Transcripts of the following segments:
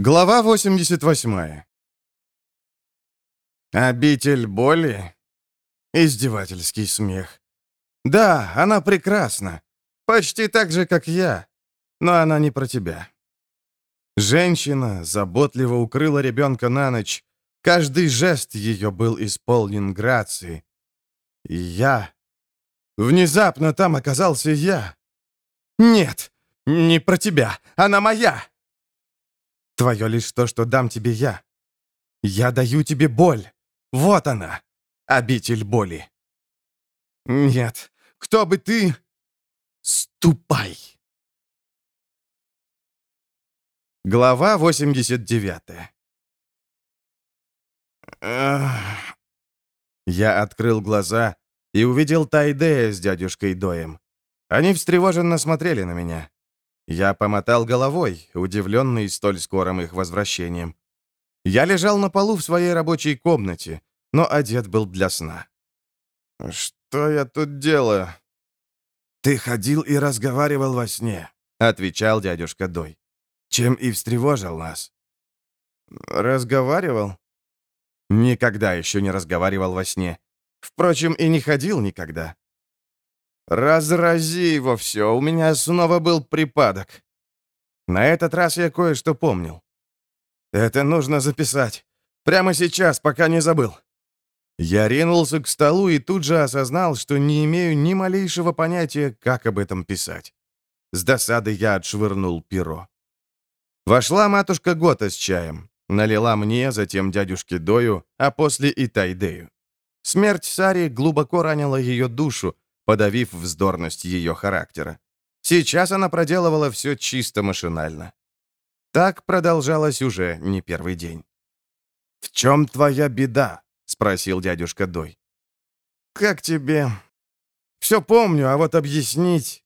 Глава 88. Обитель боли? Издевательский смех. Да, она прекрасна. Почти так же, как я. Но она не про тебя. Женщина заботливо укрыла ребенка на ночь. Каждый жест ее был исполнен грацией. И я... Внезапно там оказался я. Нет, не про тебя. Она моя. Твое лишь то, что дам тебе я. Я даю тебе боль. Вот она, обитель боли. Нет, кто бы ты... Ступай. Глава 89 Я открыл глаза и увидел Тайдея с дядюшкой Доем. Они встревоженно смотрели на меня. Я помотал головой, удивленный столь скорым их возвращением. Я лежал на полу в своей рабочей комнате, но одет был для сна. «Что я тут делаю?» «Ты ходил и разговаривал во сне», — отвечал дядюшка Дой. «Чем и встревожил нас». «Разговаривал?» «Никогда еще не разговаривал во сне. Впрочем, и не ходил никогда. «Разрази его все, у меня снова был припадок». На этот раз я кое-что помнил. «Это нужно записать. Прямо сейчас, пока не забыл». Я ринулся к столу и тут же осознал, что не имею ни малейшего понятия, как об этом писать. С досады я отшвырнул перо. Вошла матушка Гота с чаем. Налила мне, затем дядюшке Дою, а после и Тайдею. Смерть Сари глубоко ранила ее душу, подавив вздорность ее характера. Сейчас она проделывала все чисто машинально. Так продолжалось уже не первый день. «В чем твоя беда?» — спросил дядюшка Дой. «Как тебе?» «Все помню, а вот объяснить...»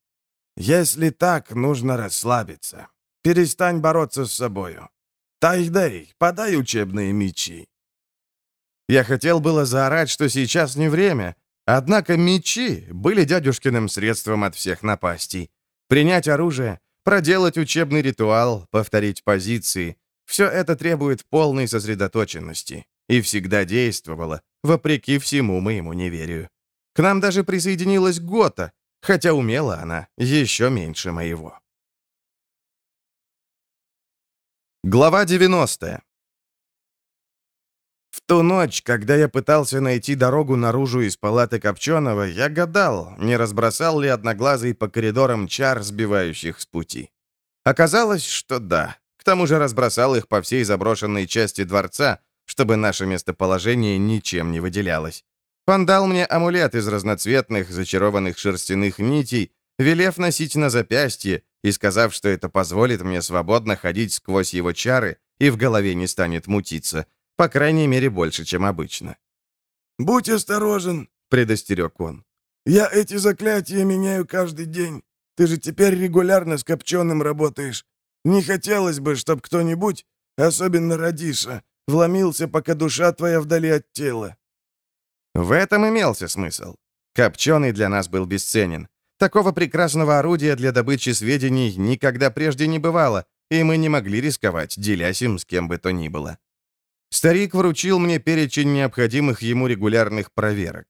«Если так, нужно расслабиться. Перестань бороться с собою. Тайдей, подай учебные мечи». Я хотел было заорать, что сейчас не время, Однако мечи были дядюшкиным средством от всех напастей. Принять оружие, проделать учебный ритуал, повторить позиции — все это требует полной сосредоточенности. И всегда действовало, вопреки всему моему неверию. К нам даже присоединилась Гота, хотя умела она еще меньше моего. Глава 90 в ту ночь, когда я пытался найти дорогу наружу из палаты Копченого, я гадал, не разбросал ли одноглазый по коридорам чар, сбивающих с пути. Оказалось, что да. К тому же разбросал их по всей заброшенной части дворца, чтобы наше местоположение ничем не выделялось. Он дал мне амулет из разноцветных, зачарованных шерстяных нитей, велев носить на запястье и сказав, что это позволит мне свободно ходить сквозь его чары и в голове не станет мутиться, по крайней мере, больше, чем обычно. «Будь осторожен», — предостерег он. «Я эти заклятия меняю каждый день. Ты же теперь регулярно с Копченым работаешь. Не хотелось бы, чтобы кто-нибудь, особенно Радиша, вломился, пока душа твоя вдали от тела». В этом имелся смысл. Копченый для нас был бесценен. Такого прекрасного орудия для добычи сведений никогда прежде не бывало, и мы не могли рисковать, делясь им с кем бы то ни было. Старик вручил мне перечень необходимых ему регулярных проверок.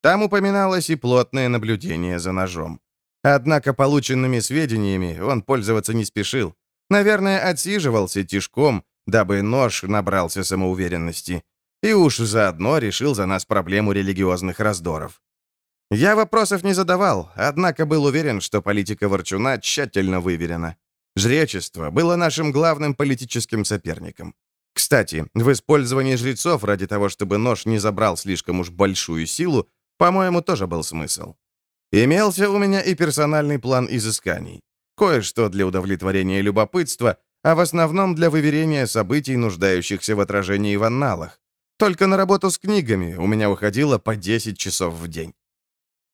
Там упоминалось и плотное наблюдение за ножом. Однако полученными сведениями он пользоваться не спешил. Наверное, отсиживался тишком, дабы нож набрался самоуверенности. И уж заодно решил за нас проблему религиозных раздоров. Я вопросов не задавал, однако был уверен, что политика Ворчуна тщательно выверена. Жречество было нашим главным политическим соперником. Кстати, в использовании жрецов ради того, чтобы нож не забрал слишком уж большую силу, по-моему, тоже был смысл. Имелся у меня и персональный план изысканий. Кое-что для удовлетворения любопытства, а в основном для выверения событий, нуждающихся в отражении в анналах. Только на работу с книгами у меня уходило по 10 часов в день.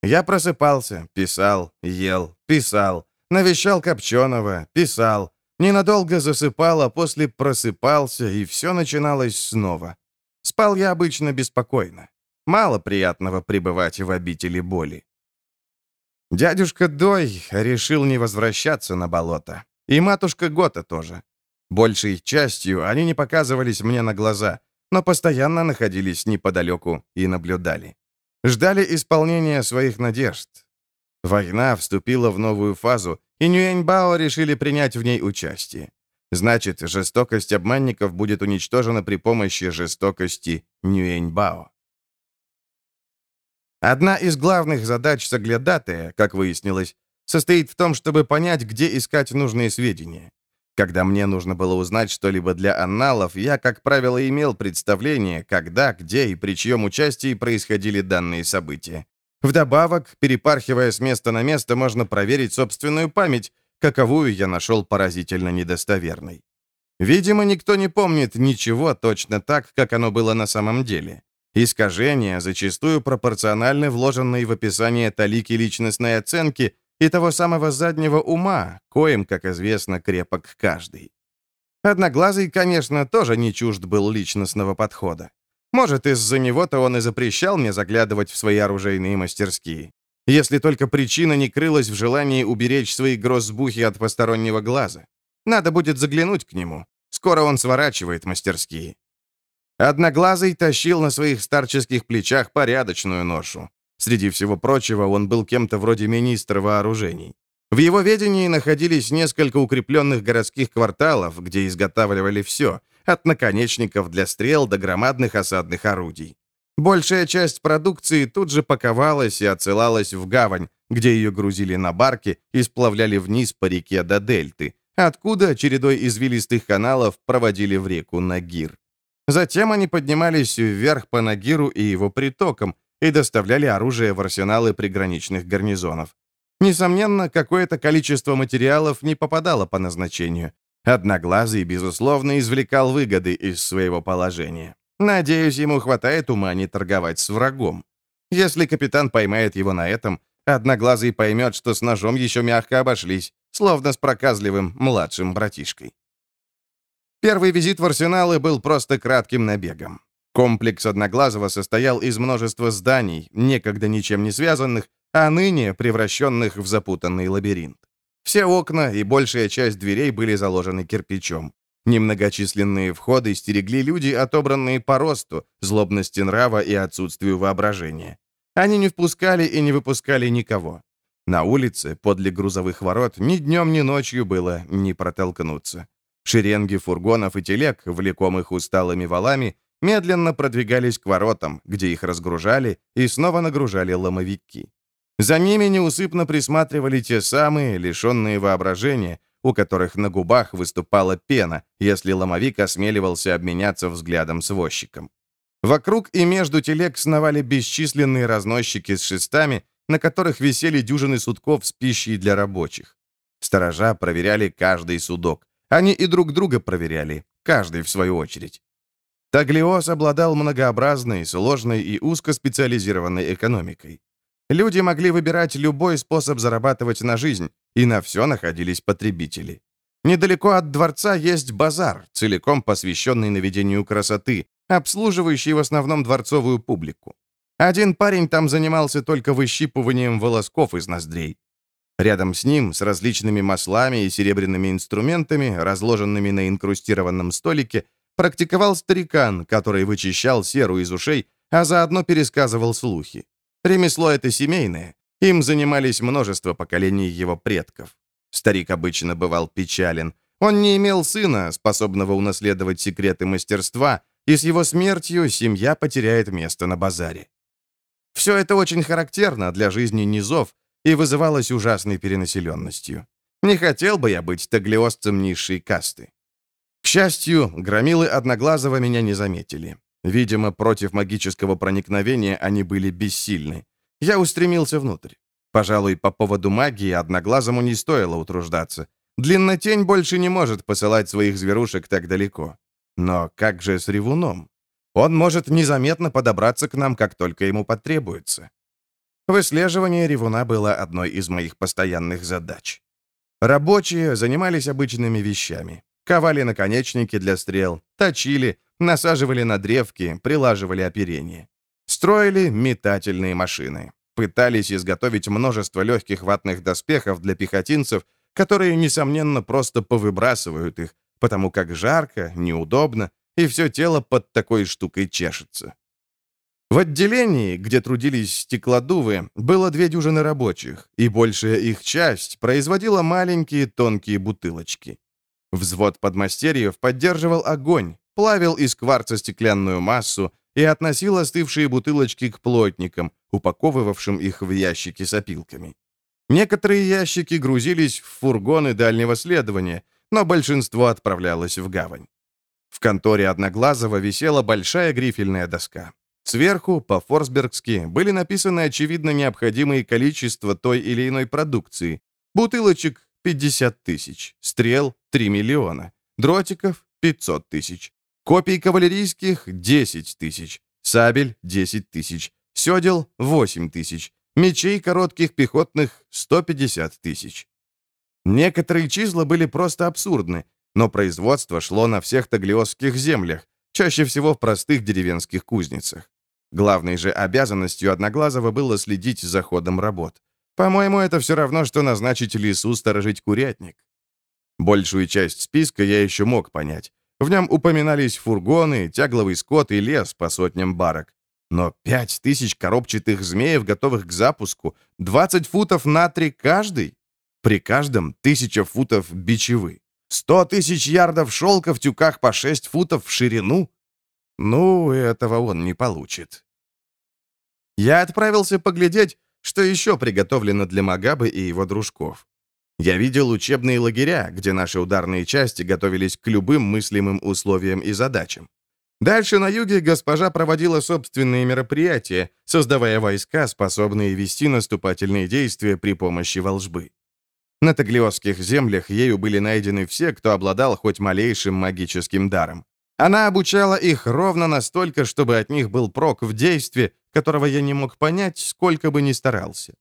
Я просыпался, писал, ел, писал, навещал Копченого, писал, Ненадолго засыпал, а после просыпался, и все начиналось снова. Спал я обычно беспокойно. Мало приятного пребывать в обители боли. Дядюшка Дой решил не возвращаться на болото. И матушка Гота тоже. Большей частью они не показывались мне на глаза, но постоянно находились неподалеку и наблюдали. Ждали исполнения своих надежд. Война вступила в новую фазу, и Нюэньбао решили принять в ней участие. Значит, жестокость обманников будет уничтожена при помощи жестокости Нюэньбао. Одна из главных задач соглядатая, как выяснилось, состоит в том, чтобы понять, где искать нужные сведения. Когда мне нужно было узнать что-либо для анналов, я, как правило, имел представление, когда, где и при чьем участии происходили данные события. Вдобавок, перепархивая с места на место, можно проверить собственную память, каковую я нашел поразительно недостоверной. Видимо, никто не помнит ничего точно так, как оно было на самом деле. Искажения зачастую пропорциональны вложенной в описание талики личностной оценки и того самого заднего ума, коим, как известно, крепок каждый. Одноглазый, конечно, тоже не чужд был личностного подхода. Может, из-за него-то он и запрещал мне заглядывать в свои оружейные мастерские. Если только причина не крылась в желании уберечь свои гроссбухи от постороннего глаза. Надо будет заглянуть к нему. Скоро он сворачивает мастерские. Одноглазый тащил на своих старческих плечах порядочную ношу. Среди всего прочего, он был кем-то вроде министра вооружений. В его ведении находились несколько укрепленных городских кварталов, где изготавливали все, от наконечников для стрел до громадных осадных орудий. Большая часть продукции тут же паковалась и отсылалась в гавань, где ее грузили на барки и сплавляли вниз по реке до дельты, откуда чередой извилистых каналов проводили в реку Нагир. Затем они поднимались вверх по Нагиру и его притокам, и доставляли оружие в арсеналы приграничных гарнизонов. Несомненно, какое-то количество материалов не попадало по назначению. Одноглазый, безусловно, извлекал выгоды из своего положения. Надеюсь, ему хватает ума не торговать с врагом. Если капитан поймает его на этом, Одноглазый поймет, что с ножом еще мягко обошлись, словно с проказливым младшим братишкой. Первый визит в арсеналы был просто кратким набегом. Комплекс Одноглазого состоял из множества зданий, некогда ничем не связанных, а ныне превращенных в запутанный лабиринт. Все окна и большая часть дверей были заложены кирпичом. Немногочисленные входы стерегли люди, отобранные по росту, злобности нрава и отсутствию воображения. Они не впускали и не выпускали никого. На улице, подле грузовых ворот, ни днем, ни ночью было не протолкнуться. Шеренги фургонов и телег, влекомых усталыми валами, медленно продвигались к воротам, где их разгружали и снова нагружали ломовики. За ними неусыпно присматривали те самые, лишенные воображения, у которых на губах выступала пена, если ломовик осмеливался обменяться взглядом с возчиком. Вокруг и между телег сновали бесчисленные разносчики с шестами, на которых висели дюжины судков с пищей для рабочих. Сторожа проверяли каждый судок. Они и друг друга проверяли, каждый в свою очередь. Таглиос обладал многообразной, сложной и узкоспециализированной экономикой. Люди могли выбирать любой способ зарабатывать на жизнь, и на все находились потребители. Недалеко от дворца есть базар, целиком посвященный наведению красоты, обслуживающий в основном дворцовую публику. Один парень там занимался только выщипыванием волосков из ноздрей. Рядом с ним, с различными маслами и серебряными инструментами, разложенными на инкрустированном столике, Практиковал старикан, который вычищал серу из ушей, а заодно пересказывал слухи. Ремесло это семейное. Им занимались множество поколений его предков. Старик обычно бывал печален. Он не имел сына, способного унаследовать секреты мастерства, и с его смертью семья потеряет место на базаре. Все это очень характерно для жизни низов и вызывалось ужасной перенаселенностью. Не хотел бы я быть таглиосцем низшей касты. К счастью, громилы Одноглазого меня не заметили. Видимо, против магического проникновения они были бессильны. Я устремился внутрь. Пожалуй, по поводу магии Одноглазому не стоило утруждаться. Длиннотень больше не может посылать своих зверушек так далеко. Но как же с ревуном? Он может незаметно подобраться к нам, как только ему потребуется. Выслеживание ревуна было одной из моих постоянных задач. Рабочие занимались обычными вещами. Ковали наконечники для стрел, точили, насаживали на древки, прилаживали оперение. Строили метательные машины. Пытались изготовить множество легких ватных доспехов для пехотинцев, которые, несомненно, просто повыбрасывают их, потому как жарко, неудобно, и все тело под такой штукой чешется. В отделении, где трудились стеклодувы, было две дюжины рабочих, и большая их часть производила маленькие тонкие бутылочки. Взвод подмастерьев поддерживал огонь, плавил из кварца стеклянную массу и относил остывшие бутылочки к плотникам, упаковывавшим их в ящики с опилками. Некоторые ящики грузились в фургоны дальнего следования, но большинство отправлялось в гавань. В конторе Одноглазого висела большая грифельная доска. Сверху, по-форсбергски, были написаны очевидно необходимые количества той или иной продукции. Бутылочек 50 тысяч, стрел 3 миллиона, дротиков 500 тысяч, копий кавалерийских 10 тысяч, сабель 10 тысяч, седел 8 тысяч, мечей коротких пехотных 150 тысяч. Некоторые числа были просто абсурдны, но производство шло на всех таглиосских землях, чаще всего в простых деревенских кузницах. Главной же обязанностью Одноглазого было следить за ходом работ. По-моему, это все равно, что назначить лису сторожить курятник. Большую часть списка я еще мог понять. В нем упоминались фургоны, тягловый скот и лес по сотням барок. Но пять тысяч коробчатых змеев, готовых к запуску, 20 футов на три каждый? При каждом тысяча футов бичевы. Сто тысяч ярдов шелка в тюках по шесть футов в ширину? Ну, этого он не получит. Я отправился поглядеть, что еще приготовлено для Магабы и его дружков. Я видел учебные лагеря, где наши ударные части готовились к любым мыслимым условиям и задачам. Дальше на юге госпожа проводила собственные мероприятия, создавая войска, способные вести наступательные действия при помощи волжбы. На таглиосских землях ею были найдены все, кто обладал хоть малейшим магическим даром. Она обучала их ровно настолько, чтобы от них был прок в действии, которого я не мог понять, сколько бы ни старался.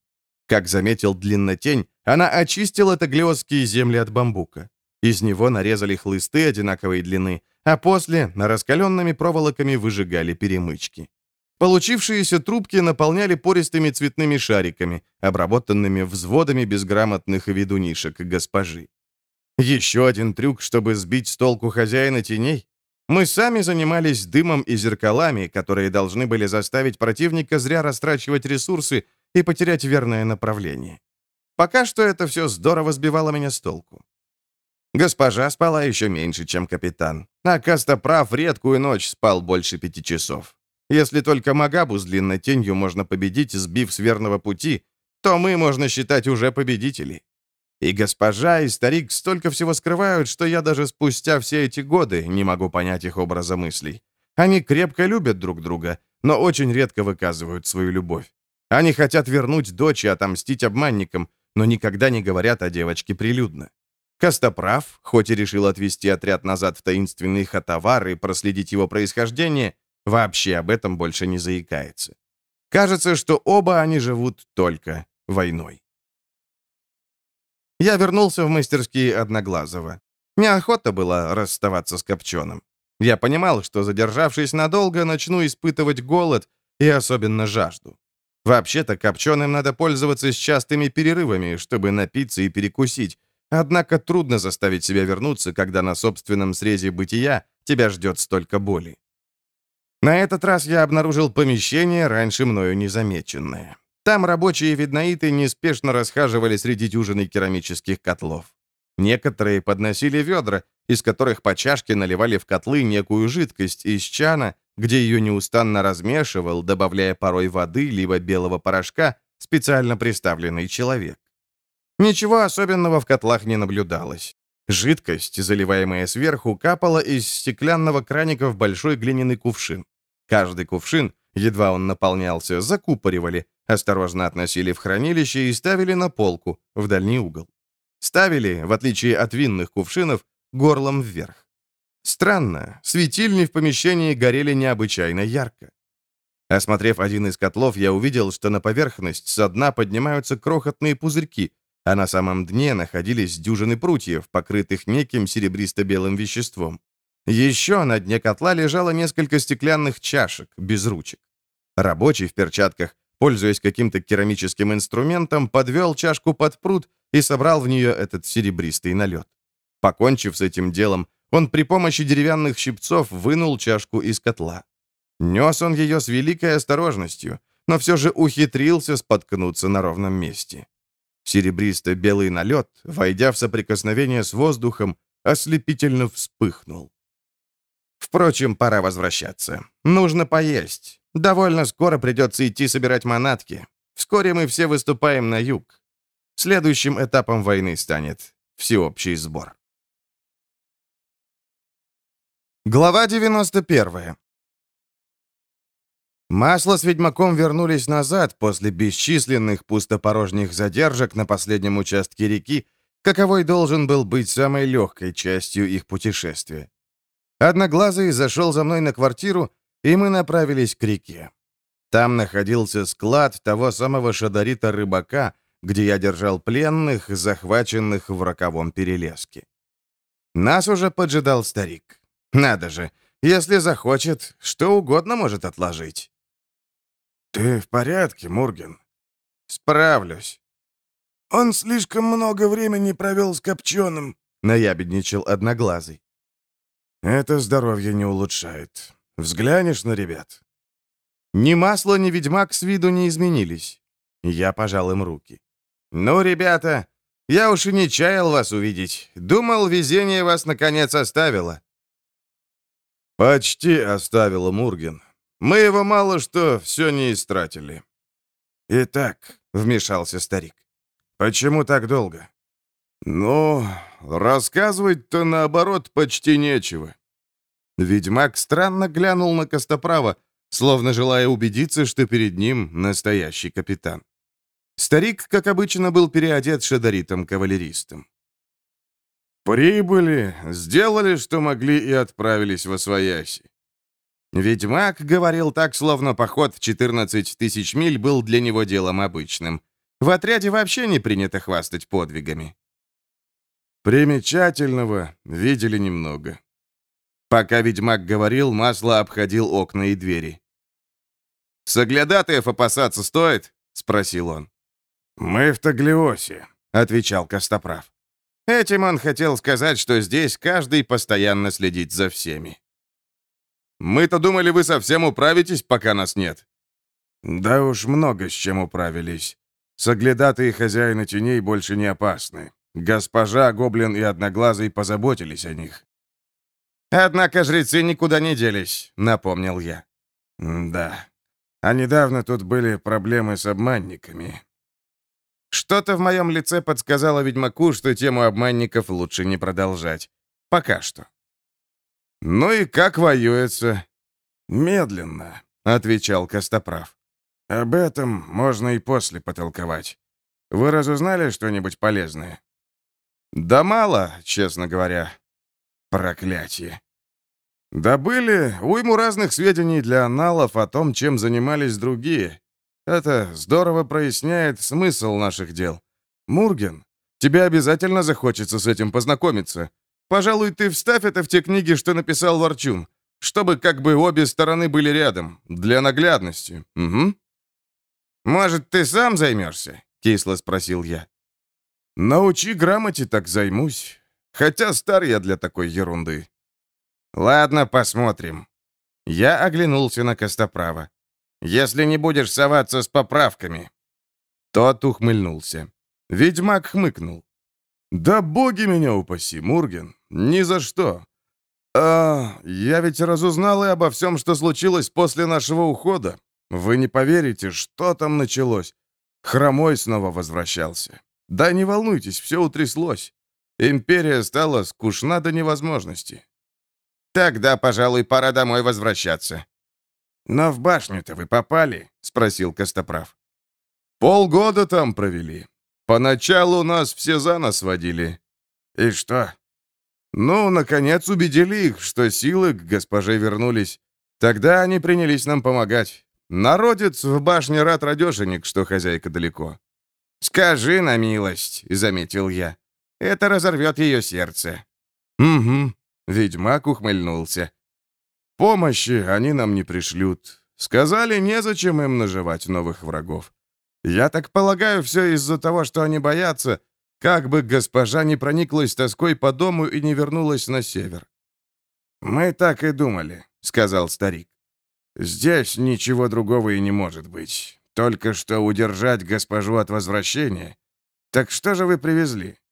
Как заметил Длиннотень, она очистила таглиосские земли от бамбука. Из него нарезали хлысты одинаковой длины, а после на раскаленными проволоками выжигали перемычки. Получившиеся трубки наполняли пористыми цветными шариками, обработанными взводами безграмотных ведунишек госпожи. Еще один трюк, чтобы сбить с толку хозяина теней? Мы сами занимались дымом и зеркалами, которые должны были заставить противника зря растрачивать ресурсы и потерять верное направление. Пока что это все здорово сбивало меня с толку. Госпожа спала еще меньше, чем капитан, а Костоправ редкую ночь спал больше пяти часов. Если только Магабу с длинной тенью можно победить, сбив с верного пути, то мы, можно считать, уже победители. И госпожа, и старик столько всего скрывают, что я даже спустя все эти годы не могу понять их образа мыслей. Они крепко любят друг друга, но очень редко выказывают свою любовь. Они хотят вернуть дочь и отомстить обманникам, но никогда не говорят о девочке прилюдно. Костоправ, хоть и решил отвести отряд назад в таинственный хатовар и проследить его происхождение, вообще об этом больше не заикается. Кажется, что оба они живут только войной. Я вернулся в мастерские Одноглазого. Неохота было расставаться с Копченым. Я понимал, что, задержавшись надолго, начну испытывать голод и особенно жажду. Вообще-то Копченым надо пользоваться с частыми перерывами, чтобы напиться и перекусить, Однако трудно заставить себя вернуться, когда на собственном срезе бытия тебя ждет столько боли. На этот раз я обнаружил помещение, раньше мною незамеченное. Там рабочие виднаиты неспешно расхаживали среди дюжины керамических котлов. Некоторые подносили ведра, из которых по чашке наливали в котлы некую жидкость из чана, где ее неустанно размешивал, добавляя порой воды либо белого порошка, специально приставленный человек. Ничего особенного в котлах не наблюдалось. Жидкость, заливаемая сверху, капала из стеклянного краника в большой глиняный кувшин. Каждый кувшин, едва он наполнялся, закупоривали, осторожно относили в хранилище и ставили на полку, в дальний угол. Ставили, в отличие от винных кувшинов, горлом вверх. Странно, светильни в помещении горели необычайно ярко. Осмотрев один из котлов, я увидел, что на поверхность со дна поднимаются крохотные пузырьки, а на самом дне находились дюжины прутьев, покрытых неким серебристо-белым веществом. Еще на дне котла лежало несколько стеклянных чашек, без ручек. Рабочий в перчатках, пользуясь каким-то керамическим инструментом, подвел чашку под прут и собрал в нее этот серебристый налет. Покончив с этим делом, Он при помощи деревянных щипцов вынул чашку из котла. Нес он ее с великой осторожностью, но все же ухитрился споткнуться на ровном месте. Серебристо-белый налет, войдя в соприкосновение с воздухом, ослепительно вспыхнул. Впрочем, пора возвращаться. Нужно поесть. Довольно скоро придется идти собирать манатки. Вскоре мы все выступаем на юг. Следующим этапом войны станет всеобщий сбор. Глава 91. Масло с ведьмаком вернулись назад после бесчисленных пустопорожних задержек на последнем участке реки, каковой должен был быть самой легкой частью их путешествия. Одноглазый зашел за мной на квартиру, и мы направились к реке. Там находился склад того самого шадарита-рыбака, где я держал пленных, захваченных в роковом перелеске. Нас уже поджидал старик. Надо же, если захочет, что угодно может отложить. «Ты в порядке, Мурген?» «Справлюсь». «Он слишком много времени провел с Копченым», — наябедничал Одноглазый. «Это здоровье не улучшает. Взглянешь на ребят?» Ни масло, ни ведьмак с виду не изменились. Я пожал им руки. «Ну, ребята, я уж и не чаял вас увидеть. Думал, везение вас наконец оставило». «Почти оставило, Мурген. Мы его мало что все не истратили». «Итак», — вмешался старик, — «почему так долго?» «Ну, рассказывать-то, наоборот, почти нечего». Ведьмак странно глянул на Костоправа, словно желая убедиться, что перед ним настоящий капитан. Старик, как обычно, был переодет шадаритом-кавалеристом. «Прибыли, сделали, что могли, и отправились во свояси. Ведьмак говорил так, словно поход в 14 тысяч миль был для него делом обычным. В отряде вообще не принято хвастать подвигами. Примечательного видели немного. Пока ведьмак говорил, масло обходил окна и двери. «Соглядатаев опасаться стоит?» — спросил он. «Мы в Таглиосе», — отвечал Костоправ. Этим он хотел сказать, что здесь каждый постоянно следит за всеми. Мы-то думали, вы совсем управитесь, пока нас нет». «Да уж много с чем управились. Соглядатые хозяины теней больше не опасны. Госпожа, Гоблин и Одноглазый позаботились о них». «Однако жрецы никуда не делись», — напомнил я. «Да. А недавно тут были проблемы с обманниками». Что-то в моем лице подсказало ведьмаку, что тему обманников лучше не продолжать. Пока что. «Ну и как воюется?» «Медленно», — отвечал Костоправ. «Об этом можно и после потолковать. Вы разузнали что-нибудь полезное?» «Да мало, честно говоря. Проклятие. Добыли уйму разных сведений для аналов о том, чем занимались другие. Это здорово проясняет смысл наших дел. Мурген, тебе обязательно захочется с этим познакомиться. Пожалуй, ты вставь это в те книги, что написал Ворчун, чтобы как бы обе стороны были рядом, для наглядности. Угу. Может, ты сам займешься? Кисло спросил я. Научи грамоте, так займусь. Хотя стар я для такой ерунды. Ладно, посмотрим. Я оглянулся на Костоправа. Если не будешь соваться с поправками. Тот ухмыльнулся. Ведьмак хмыкнул. «Да боги меня упаси, Мурген, ни за что. А, я ведь разузнал и обо всем, что случилось после нашего ухода. Вы не поверите, что там началось. Хромой снова возвращался. Да не волнуйтесь, все утряслось. Империя стала скучна до невозможности. Тогда, пожалуй, пора домой возвращаться. «Но в башню-то вы попали?» — спросил Костоправ. «Полгода там провели. Поначалу нас все за нос водили. И что? Ну, наконец убедили их, что силы к госпоже вернулись. Тогда они принялись нам помогать. Народец в башне рад радешенек, что хозяйка далеко. «Скажи на милость», — заметил я. «Это разорвет ее сердце». «Угу», — ведьмак ухмыльнулся. «Помощи они нам не пришлют. Сказали, незачем им наживать новых врагов. Я так полагаю, все из-за того, что они боятся, как бы госпожа не прониклась тоской по дому и не вернулась на север. «Мы так и думали», — сказал старик. «Здесь ничего другого и не может быть. Только что удержать госпожу от возвращения. Так что же вы привезли?»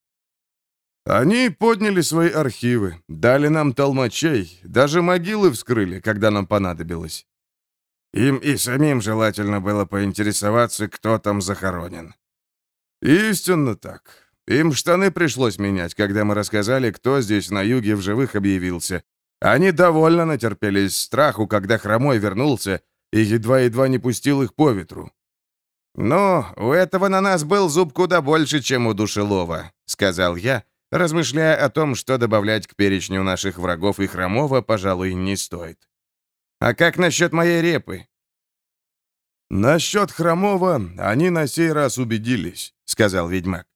Они подняли свои архивы, дали нам толмачей, даже могилы вскрыли, когда нам понадобилось. Им и самим желательно было поинтересоваться, кто там захоронен. Истинно так. Им штаны пришлось менять, когда мы рассказали, кто здесь на юге в живых объявился. Они довольно натерпелись страху, когда Хромой вернулся и едва-едва не пустил их по ветру. «Ну, у этого на нас был зуб куда больше, чем у Душелова», — сказал я, размышляя о том, что добавлять к перечню наших врагов и Хромова, пожалуй, не стоит. «А как насчет моей репы?» «Насчет Хромова они на сей раз убедились», — сказал ведьмак.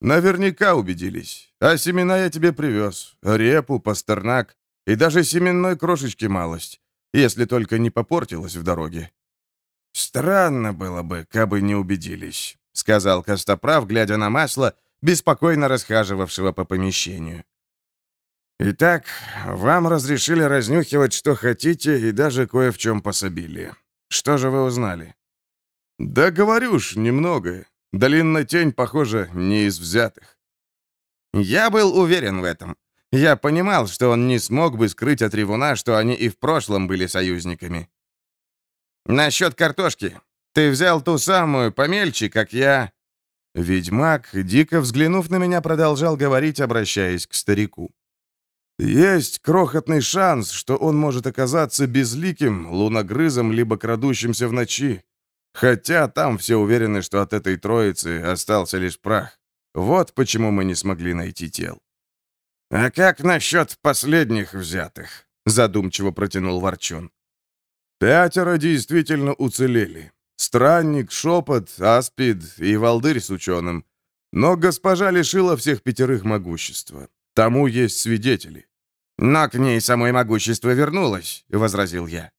«Наверняка убедились. А семена я тебе привез. Репу, пастернак и даже семенной крошечки малость, если только не попортилась в дороге». «Странно было бы, кабы не убедились», — сказал Костоправ, глядя на масло, беспокойно расхаживавшего по помещению. «Итак, вам разрешили разнюхивать, что хотите, и даже кое в чем пособили. Что же вы узнали?» «Да говорю ж, немного. Долинная тень, похоже, не из взятых». «Я был уверен в этом. Я понимал, что он не смог бы скрыть от Ревуна, что они и в прошлом были союзниками. Насчет картошки. Ты взял ту самую, помельче, как я...» Ведьмак, дико взглянув на меня, продолжал говорить, обращаясь к старику. Есть крохотный шанс, что он может оказаться безликим, луногрызом, либо крадущимся в ночи. Хотя там все уверены, что от этой троицы остался лишь прах. Вот почему мы не смогли найти тел. «А как насчет последних взятых?» — задумчиво протянул Ворчун. «Пятеро действительно уцелели. Странник, Шепот, Аспид и Валдырь с ученым. Но госпожа лишила всех пятерых могущества. Тому есть свидетели. «Но к ней самое могущество вернулось», — возразил я.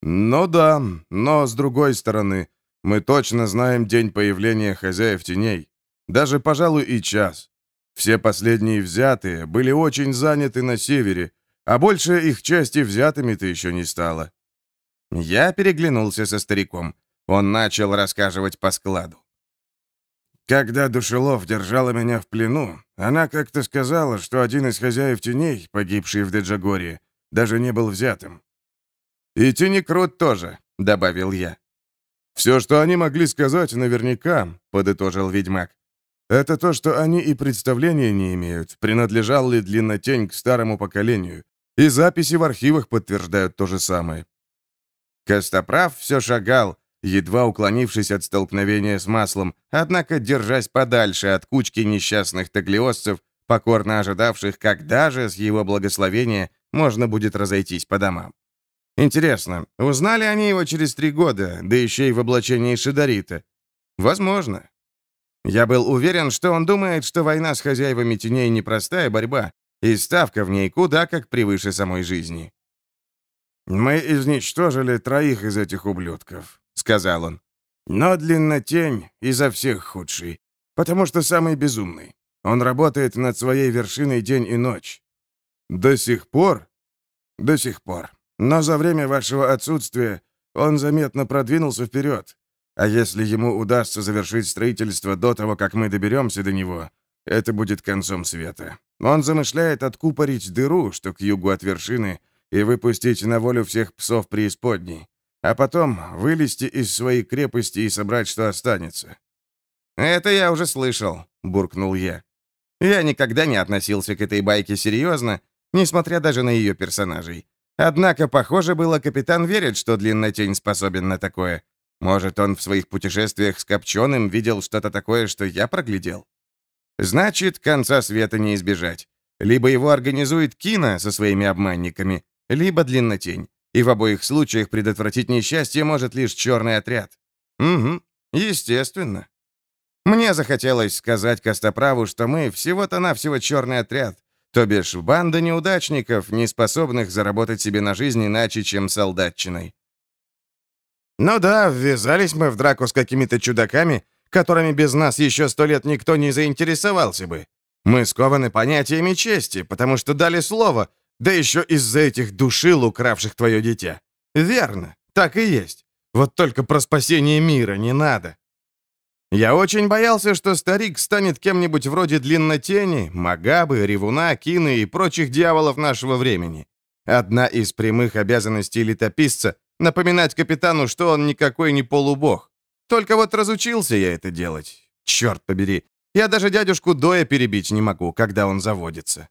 «Ну да, но с другой стороны, мы точно знаем день появления хозяев теней. Даже, пожалуй, и час. Все последние взятые были очень заняты на севере, а большая их части взятыми-то еще не стало». Я переглянулся со стариком. Он начал рассказывать по складу. Когда Душелов держала меня в плену, она как-то сказала, что один из хозяев теней, погибший в Деджагоре, даже не был взятым. «И Тенекрут тоже», — добавил я. «Все, что они могли сказать, наверняка», — подытожил ведьмак. «Это то, что они и представления не имеют, принадлежал ли длиннотень к старому поколению. И записи в архивах подтверждают то же самое». Костоправ все шагал, едва уклонившись от столкновения с маслом, однако держась подальше от кучки несчастных таглиосцев, покорно ожидавших, когда же с его благословения можно будет разойтись по домам. Интересно, узнали они его через три года, да еще и в облачении Шидарита? Возможно. Я был уверен, что он думает, что война с хозяевами теней — непростая борьба, и ставка в ней куда как превыше самой жизни. «Мы изничтожили троих из этих ублюдков», сказал он. «Но длиннотень изо всех худший, потому что самый безумный. Он работает над своей вершиной день и ночь». «До сих пор?» «До сих пор. Но за время вашего отсутствия он заметно продвинулся вперед. А если ему удастся завершить строительство до того, как мы доберемся до него, это будет концом света. Он замышляет откупорить дыру, что к югу от вершины, и выпустить на волю всех псов преисподней а потом вылезти из своей крепости и собрать, что останется». «Это я уже слышал», — буркнул я. Я никогда не относился к этой байке серьезно, несмотря даже на ее персонажей. Однако, похоже было, капитан верит, что Длиннотень способен на такое. Может, он в своих путешествиях с Копченым видел что-то такое, что я проглядел? Значит, конца света не избежать. Либо его организует Кина со своими обманниками, либо Длиннотень. И в обоих случаях предотвратить несчастье может лишь черный отряд. Угу, естественно. Мне захотелось сказать Костоправу, что мы всего-то навсего черный отряд, то бишь банда неудачников, не способных заработать себе на жизнь иначе, чем солдатчиной. Ну да, ввязались мы в драку с какими-то чудаками, которыми без нас еще сто лет никто не заинтересовался бы. Мы скованы понятиями чести, потому что дали слово, Да еще из-за этих душил, укравших твое дитя. Верно, так и есть. Вот только про спасение мира не надо. Я очень боялся, что старик станет кем-нибудь вроде Длиннотени, Магабы, Ревуна, Кины и прочих дьяволов нашего времени. Одна из прямых обязанностей летописца — напоминать капитану, что он никакой не полубог. Только вот разучился я это делать. Черт побери, я даже дядюшку Доя перебить не могу, когда он заводится.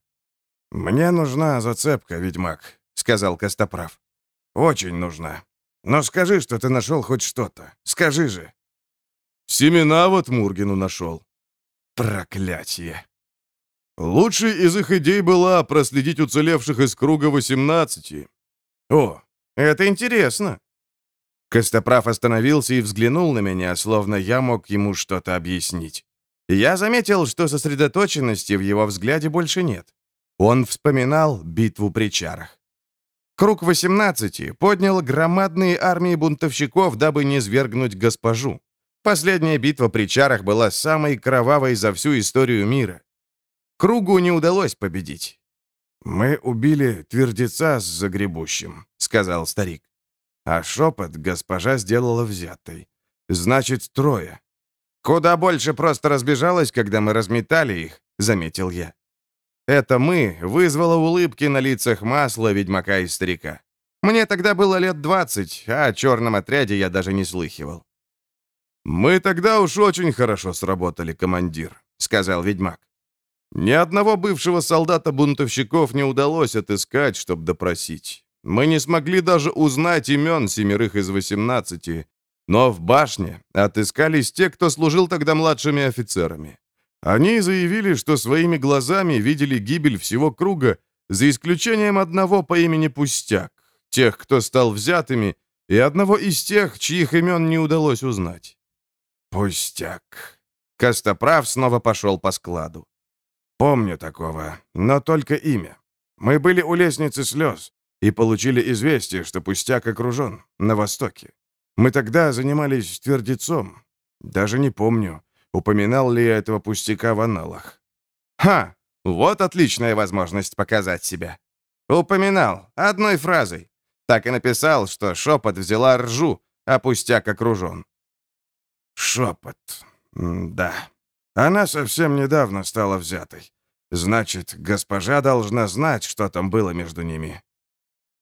«Мне нужна зацепка, ведьмак», — сказал Костоправ. «Очень нужна. Но скажи, что ты нашел хоть что-то. Скажи же». Семена вот Мургину нашел. Проклятие. Лучшей из их идей была проследить уцелевших из круга 18. О, это интересно. Костоправ остановился и взглянул на меня, словно я мог ему что-то объяснить. Я заметил, что сосредоточенности в его взгляде больше нет. Он вспоминал битву при чарах. Круг 18 поднял громадные армии бунтовщиков, дабы не свергнуть госпожу. Последняя битва при чарах была самой кровавой за всю историю мира. Кругу не удалось победить. «Мы убили твердеца с загребущим», — сказал старик. А шепот госпожа сделала взятой. «Значит, трое». «Куда больше просто разбежалось, когда мы разметали их», — заметил я. Это «мы» вызвало улыбки на лицах масла, ведьмака и старика. Мне тогда было лет двадцать, а о черном отряде я даже не слыхивал. «Мы тогда уж очень хорошо сработали, командир», — сказал ведьмак. «Ни одного бывшего солдата-бунтовщиков не удалось отыскать, чтобы допросить. Мы не смогли даже узнать имен семерых из восемнадцати, но в башне отыскались те, кто служил тогда младшими офицерами. Они заявили, что своими глазами видели гибель всего круга, за исключением одного по имени Пустяк, тех, кто стал взятыми, и одного из тех, чьих имен не удалось узнать. «Пустяк». Костоправ снова пошел по складу. «Помню такого, но только имя. Мы были у лестницы слез и получили известие, что Пустяк окружен на востоке. Мы тогда занимались твердецом. Даже не помню, упоминал ли я этого пустяка в аналах. Ха! Вот отличная возможность показать себя. Упоминал, одной фразой. Так и написал, что шепот взяла ржу, а пустяк окружен. Шепот. да. Она совсем недавно стала взятой. Значит, госпожа должна знать, что там было между ними.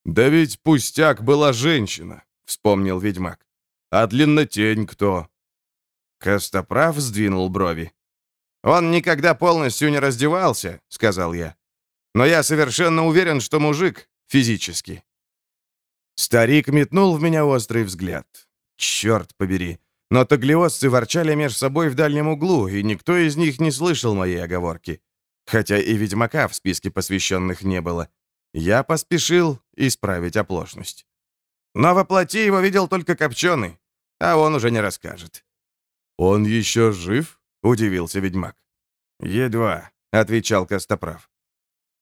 «Да ведь пустяк была женщина», — вспомнил ведьмак. «А длиннотень кто?» Костоправ сдвинул брови. «Он никогда полностью не раздевался», — сказал я. «Но я совершенно уверен, что мужик физически». Старик метнул в меня острый взгляд. «Черт побери, но таглиосцы ворчали меж собой в дальнем углу, и никто из них не слышал моей оговорки. Хотя и ведьмака в списке посвященных не было. Я поспешил исправить оплошность. Но воплоти его видел только Копченый, а он уже не расскажет. «Он еще жив?» — удивился ведьмак. «Едва», — отвечал Костоправ.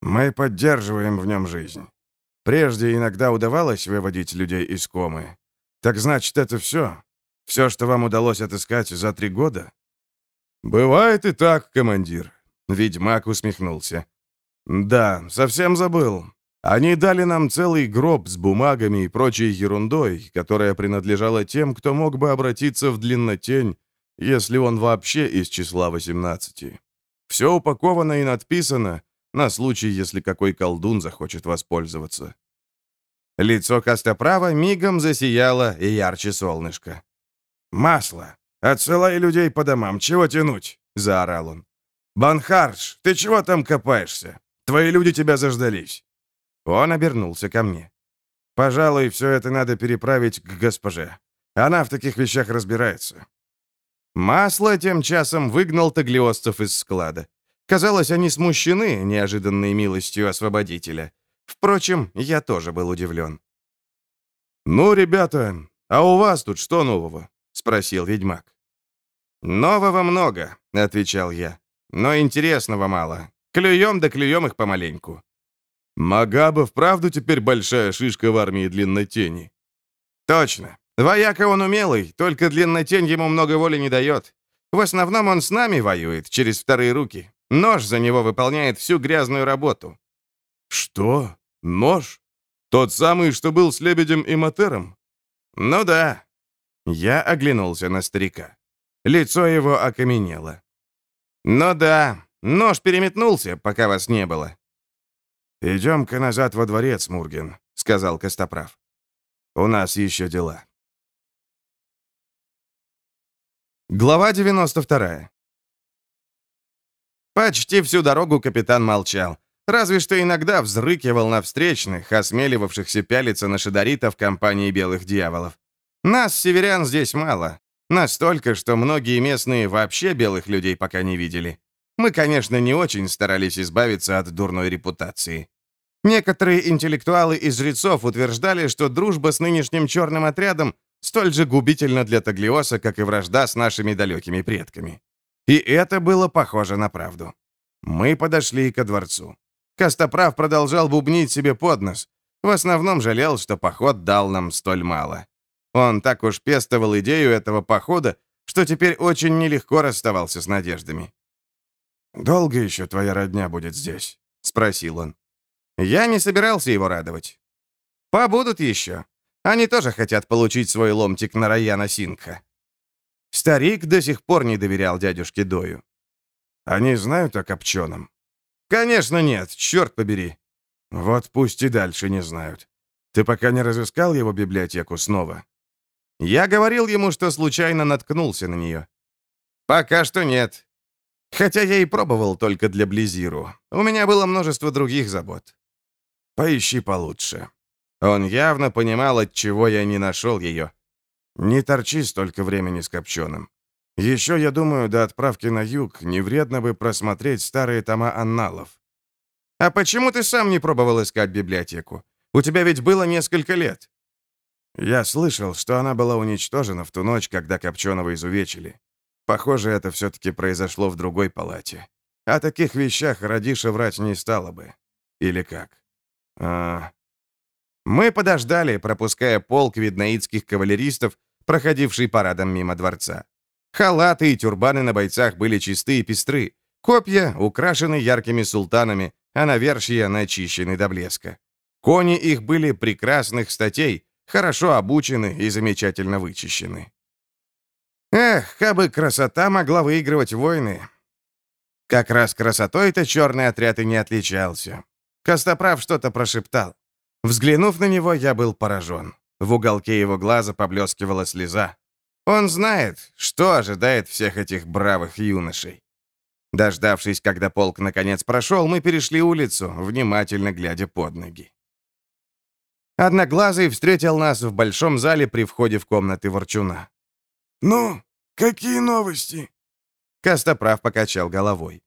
«Мы поддерживаем в нем жизнь. Прежде иногда удавалось выводить людей из комы. Так значит, это все? Все, что вам удалось отыскать за три года?» «Бывает и так, командир», — ведьмак усмехнулся. «Да, совсем забыл. Они дали нам целый гроб с бумагами и прочей ерундой, которая принадлежала тем, кто мог бы обратиться в длиннотень, если он вообще из числа 18. Все упаковано и надписано на случай, если какой колдун захочет воспользоваться». Лицо Костоправа мигом засияло и ярче солнышко. «Масло! Отсылай людей по домам, чего тянуть?» — заорал он. «Банхардж, ты чего там копаешься? Твои люди тебя заждались». Он обернулся ко мне. «Пожалуй, все это надо переправить к госпоже. Она в таких вещах разбирается». Масло тем часом выгнал таглиосцев из склада. Казалось, они смущены неожиданной милостью освободителя. Впрочем, я тоже был удивлен. «Ну, ребята, а у вас тут что нового?» — спросил ведьмак. «Нового много», — отвечал я. «Но интересного мало. Клюем да клюем их помаленьку». «Магаба вправду теперь большая шишка в армии длиннотени?» «Точно. Вояка он умелый, только длиннотень ему много воли не дает. В основном он с нами воюет, через вторые руки. Нож за него выполняет всю грязную работу». «Что? Нож? Тот самый, что был с лебедем и матером?» «Ну да». Я оглянулся на старика. Лицо его окаменело. «Ну да, нож переметнулся, пока вас не было». «Идем-ка назад во дворец, Мурген», — сказал Костоправ. «У нас еще дела». Глава 92. Почти всю дорогу капитан молчал. Разве что иногда взрыкивал на встречных, осмеливавшихся пялиться на шидарита в компании белых дьяволов. Нас, северян, здесь мало. Настолько, что многие местные вообще белых людей пока не видели. Мы, конечно, не очень старались избавиться от дурной репутации. Некоторые интеллектуалы из жрецов утверждали, что дружба с нынешним черным отрядом столь же губительно для Таглиоса, как и вражда с нашими далекими предками. И это было похоже на правду. Мы подошли ко дворцу. Костоправ продолжал бубнить себе под нос. В основном жалел, что поход дал нам столь мало. Он так уж пестовал идею этого похода, что теперь очень нелегко расставался с надеждами. «Долго еще твоя родня будет здесь?» — спросил он. Я не собирался его радовать. «Побудут еще. Они тоже хотят получить свой ломтик на Раяна Сингха. Старик до сих пор не доверял дядюшке Дою. Они знают о Копченом? Конечно нет, черт побери. Вот пусть и дальше не знают. Ты пока не разыскал его библиотеку снова? Я говорил ему, что случайно наткнулся на нее. Пока что нет. Хотя я и пробовал только для Близиру. У меня было множество других забот. Поищи получше. Он явно понимал, от чего я не нашел ее. Не торчи столько времени с Копченым. Еще, я думаю, до отправки на юг не вредно бы просмотреть старые тома анналов. А почему ты сам не пробовал искать библиотеку? У тебя ведь было несколько лет. Я слышал, что она была уничтожена в ту ночь, когда Копченого изувечили. Похоже, это все-таки произошло в другой палате. О таких вещах Радиша врать не стала бы. Или как? А, мы подождали, пропуская полк виднаидских кавалеристов, проходивший парадом мимо дворца. Халаты и тюрбаны на бойцах были чисты и пестры. Копья украшены яркими султанами, а навершья начищены до блеска. Кони их были прекрасных статей, хорошо обучены и замечательно вычищены. Эх, кабы красота могла выигрывать войны. Как раз красотой-то черный отряд и не отличался. Костоправ что-то прошептал. Взглянув на него, я был поражен. В уголке его глаза поблескивала слеза. Он знает, что ожидает всех этих бравых юношей. Дождавшись, когда полк наконец прошел, мы перешли улицу, внимательно глядя под ноги. Одноглазый встретил нас в большом зале при входе в комнаты Ворчуна. «Ну, какие новости?» Костоправ покачал головой.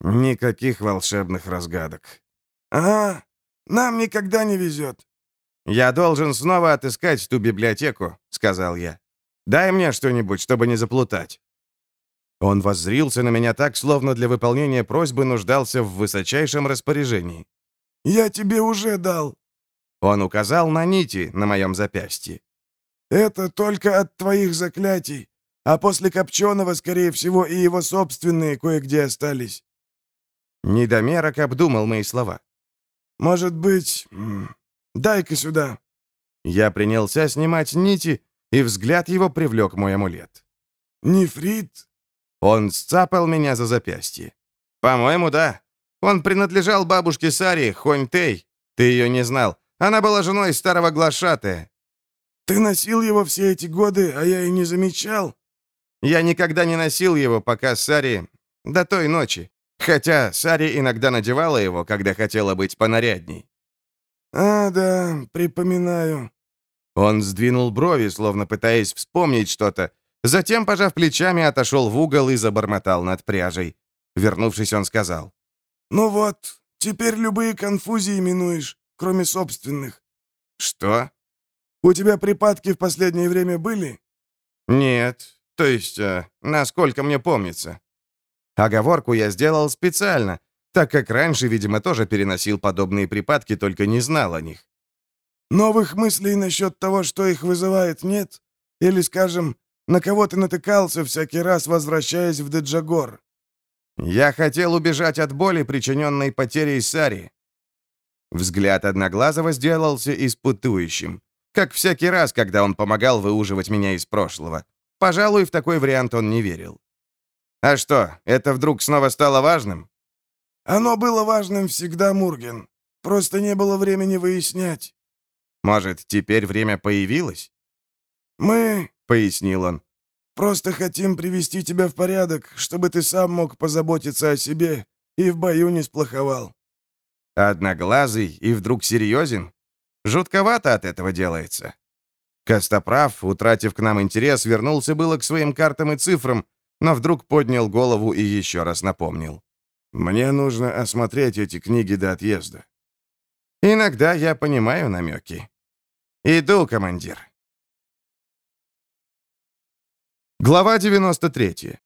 «Никаких волшебных разгадок». «Ага, нам никогда не везет». «Я должен снова отыскать ту библиотеку», — сказал я. «Дай мне что-нибудь, чтобы не заплутать». Он воззрился на меня так, словно для выполнения просьбы нуждался в высочайшем распоряжении. «Я тебе уже дал». Он указал на нити на моем запястье. «Это только от твоих заклятий, а после Копченого, скорее всего, и его собственные кое-где остались». Недомерок обдумал мои слова. Может быть... Дай-ка сюда». Я принялся снимать нити, и взгляд его привлек мой амулет. «Нефрит?» Он сцапал меня за запястье. «По-моему, да. Он принадлежал бабушке Саре, Хонь-Тей. Ты ее не знал. Она была женой старого глашатая». «Ты носил его все эти годы, а я и не замечал?» «Я никогда не носил его, пока Сари... До той ночи. Хотя Сари иногда надевала его, когда хотела быть понарядней. «А, да, припоминаю». Он сдвинул брови, словно пытаясь вспомнить что-то. Затем, пожав плечами, отошел в угол и забормотал над пряжей. Вернувшись, он сказал. «Ну вот, теперь любые конфузии минуешь, кроме собственных». «Что?» «У тебя припадки в последнее время были?» «Нет. То есть, э, насколько мне помнится». Оговорку я сделал специально, так как раньше, видимо, тоже переносил подобные припадки, только не знал о них. «Новых мыслей насчет того, что их вызывает, нет? Или, скажем, на кого ты натыкался всякий раз, возвращаясь в Деджагор?» «Я хотел убежать от боли, причиненной потерей Сари». Взгляд Одноглазого сделался испытующим. Как всякий раз, когда он помогал выуживать меня из прошлого. Пожалуй, в такой вариант он не верил. «А что, это вдруг снова стало важным?» «Оно было важным всегда, Мурген. Просто не было времени выяснять». «Может, теперь время появилось?» «Мы», — пояснил он, — «просто хотим привести тебя в порядок, чтобы ты сам мог позаботиться о себе и в бою не сплоховал». Одноглазый и вдруг серьезен? Жутковато от этого делается. Костоправ, утратив к нам интерес, вернулся было к своим картам и цифрам, но вдруг поднял голову и еще раз напомнил. «Мне нужно осмотреть эти книги до отъезда». «Иногда я понимаю намеки». «Иду, командир». Глава 93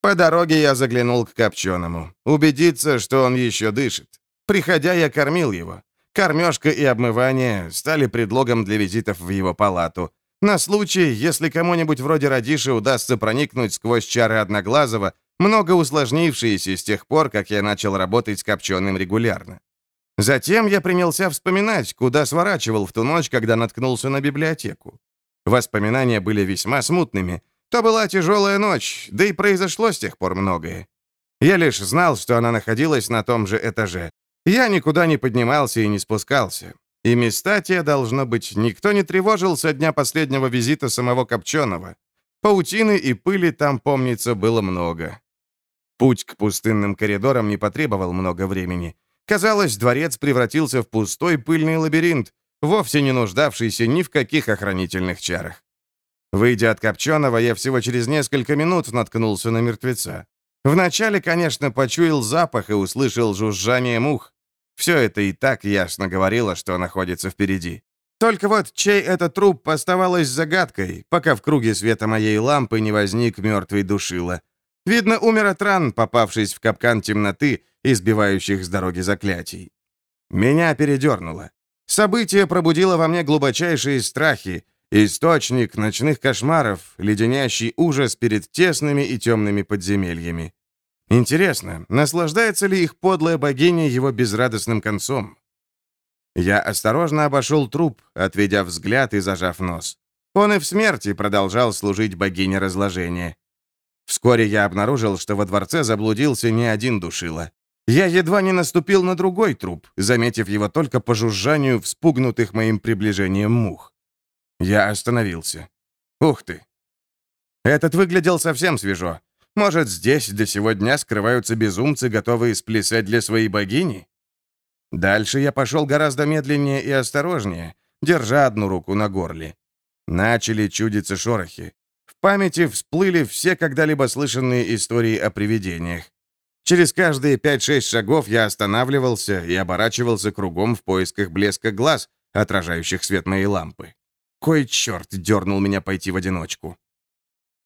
По дороге я заглянул к Копченому, убедиться, что он еще дышит. Приходя, я кормил его. Кормежка и обмывание стали предлогом для визитов в его палату. На случай, если кому-нибудь вроде Радиши удастся проникнуть сквозь чары Одноглазого, много усложнившиеся с тех пор, как я начал работать с Копченым регулярно. Затем я принялся вспоминать, куда сворачивал в ту ночь, когда наткнулся на библиотеку. Воспоминания были весьма смутными. То была тяжелая ночь, да и произошло с тех пор многое. Я лишь знал, что она находилась на том же этаже. Я никуда не поднимался и не спускался. И места те, должно быть, никто не тревожил со дня последнего визита самого Копченого. Паутины и пыли там, помнится, было много. Путь к пустынным коридорам не потребовал много времени. Казалось, дворец превратился в пустой пыльный лабиринт, вовсе не нуждавшийся ни в каких охранительных чарах. Выйдя от Копченого, я всего через несколько минут наткнулся на мертвеца. Вначале, конечно, почуял запах и услышал жужжание мух. Все это и так ясно говорило, что находится впереди. Только вот чей этот труп оставалось загадкой, пока в круге света моей лампы не возник мертвый душила. Видно, умер от ран, попавшись в капкан темноты, избивающих с дороги заклятий. Меня передернуло. Событие пробудило во мне глубочайшие страхи, источник ночных кошмаров, леденящий ужас перед тесными и темными подземельями. Интересно, наслаждается ли их подлая богиня его безрадостным концом? Я осторожно обошел труп, отведя взгляд и зажав нос. Он и в смерти продолжал служить богине разложения. Вскоре я обнаружил, что во дворце заблудился не один душила. Я едва не наступил на другой труп, заметив его только по жужжанию вспугнутых моим приближением мух. Я остановился. Ух ты! Этот выглядел совсем свежо. Может, здесь до сего дня скрываются безумцы, готовые сплясать для своей богини? Дальше я пошел гораздо медленнее и осторожнее, держа одну руку на горле. Начали чудиться шорохи. В памяти всплыли все когда-либо слышанные истории о привидениях. Через каждые 5-6 шагов я останавливался и оборачивался кругом в поисках блеска глаз, отражающих свет моей лампы. Кой черт дернул меня пойти в одиночку.